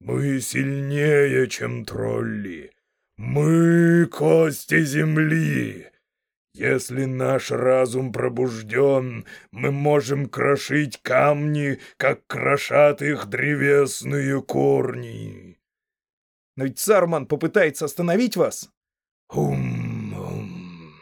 [SPEAKER 1] Мы сильнее, чем тролли. Мы кости земли. Если наш разум пробужден, мы можем крошить камни, как крошат их древесные корни.
[SPEAKER 9] Но ведь Сарман попытается остановить вас.
[SPEAKER 1] Ум-ум.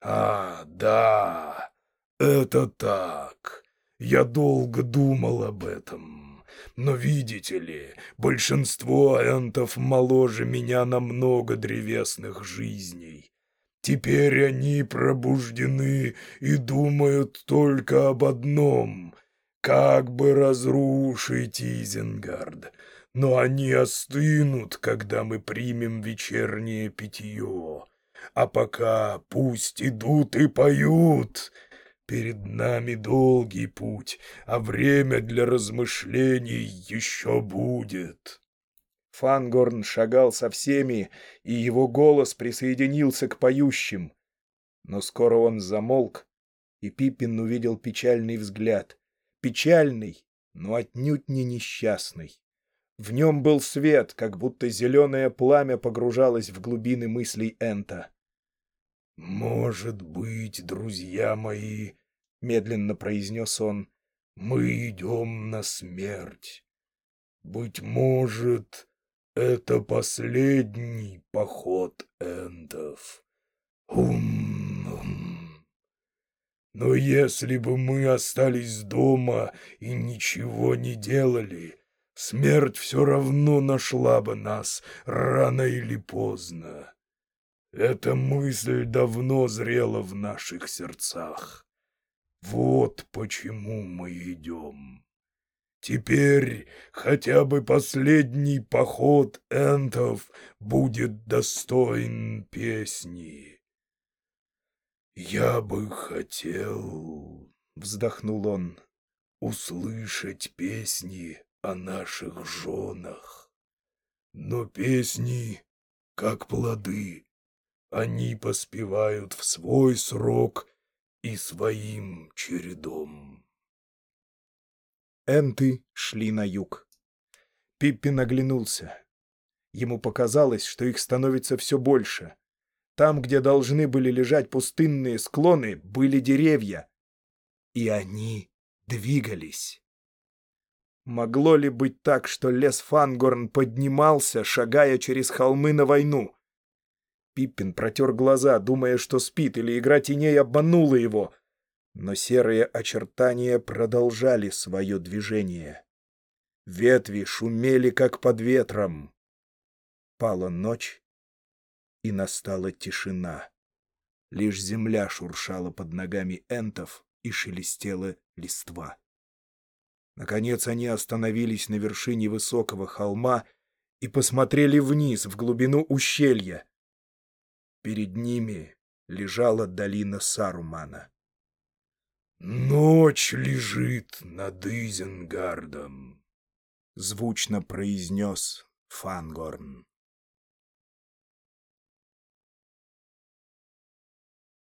[SPEAKER 1] А, да, это так. Я долго думал об этом. Но видите ли, большинство энтов моложе меня на много древесных жизней. Теперь они пробуждены и думают только об одном — как бы разрушить Изенгард. Но они остынут, когда мы примем вечернее питье. А пока пусть идут и поют — Перед нами долгий путь, а время для размышлений еще будет.
[SPEAKER 9] Фангорн шагал со всеми, и его голос присоединился к поющим. Но скоро он замолк, и Пиппин увидел печальный взгляд. Печальный, но отнюдь не несчастный. В нем был свет, как будто зеленое пламя погружалось в глубины мыслей Энта.
[SPEAKER 1] «Может быть, друзья мои, — медленно произнес он, — мы идем на смерть. Быть может, это последний поход эндов. Ум-ум. Но если бы мы остались дома и ничего не делали, смерть все равно нашла бы нас рано или поздно. Эта мысль давно зрела в наших сердцах. Вот почему мы идем. Теперь хотя бы последний поход энтов будет достоин песни. Я бы хотел, — вздохнул он, — услышать песни о наших женах. Но песни, как плоды, они поспевают в свой срок и своим чередом.
[SPEAKER 9] Энты шли на юг. Пиппин оглянулся. Ему показалось, что их становится все больше. Там, где должны были лежать пустынные склоны, были деревья. И они двигались. Могло ли быть так, что лес Фангорн поднимался, шагая через холмы на войну? Пиппин протер глаза, думая, что спит, или игра теней обманула его. Но серые очертания продолжали свое движение. Ветви шумели, как под ветром. Пала ночь, и настала тишина. Лишь земля шуршала под ногами энтов и шелестела листва. Наконец они остановились на вершине высокого холма и посмотрели вниз, в глубину ущелья. Перед ними лежала долина Сарумана.
[SPEAKER 1] «Ночь лежит над Изенгардом», —
[SPEAKER 9] звучно произнес Фангорн.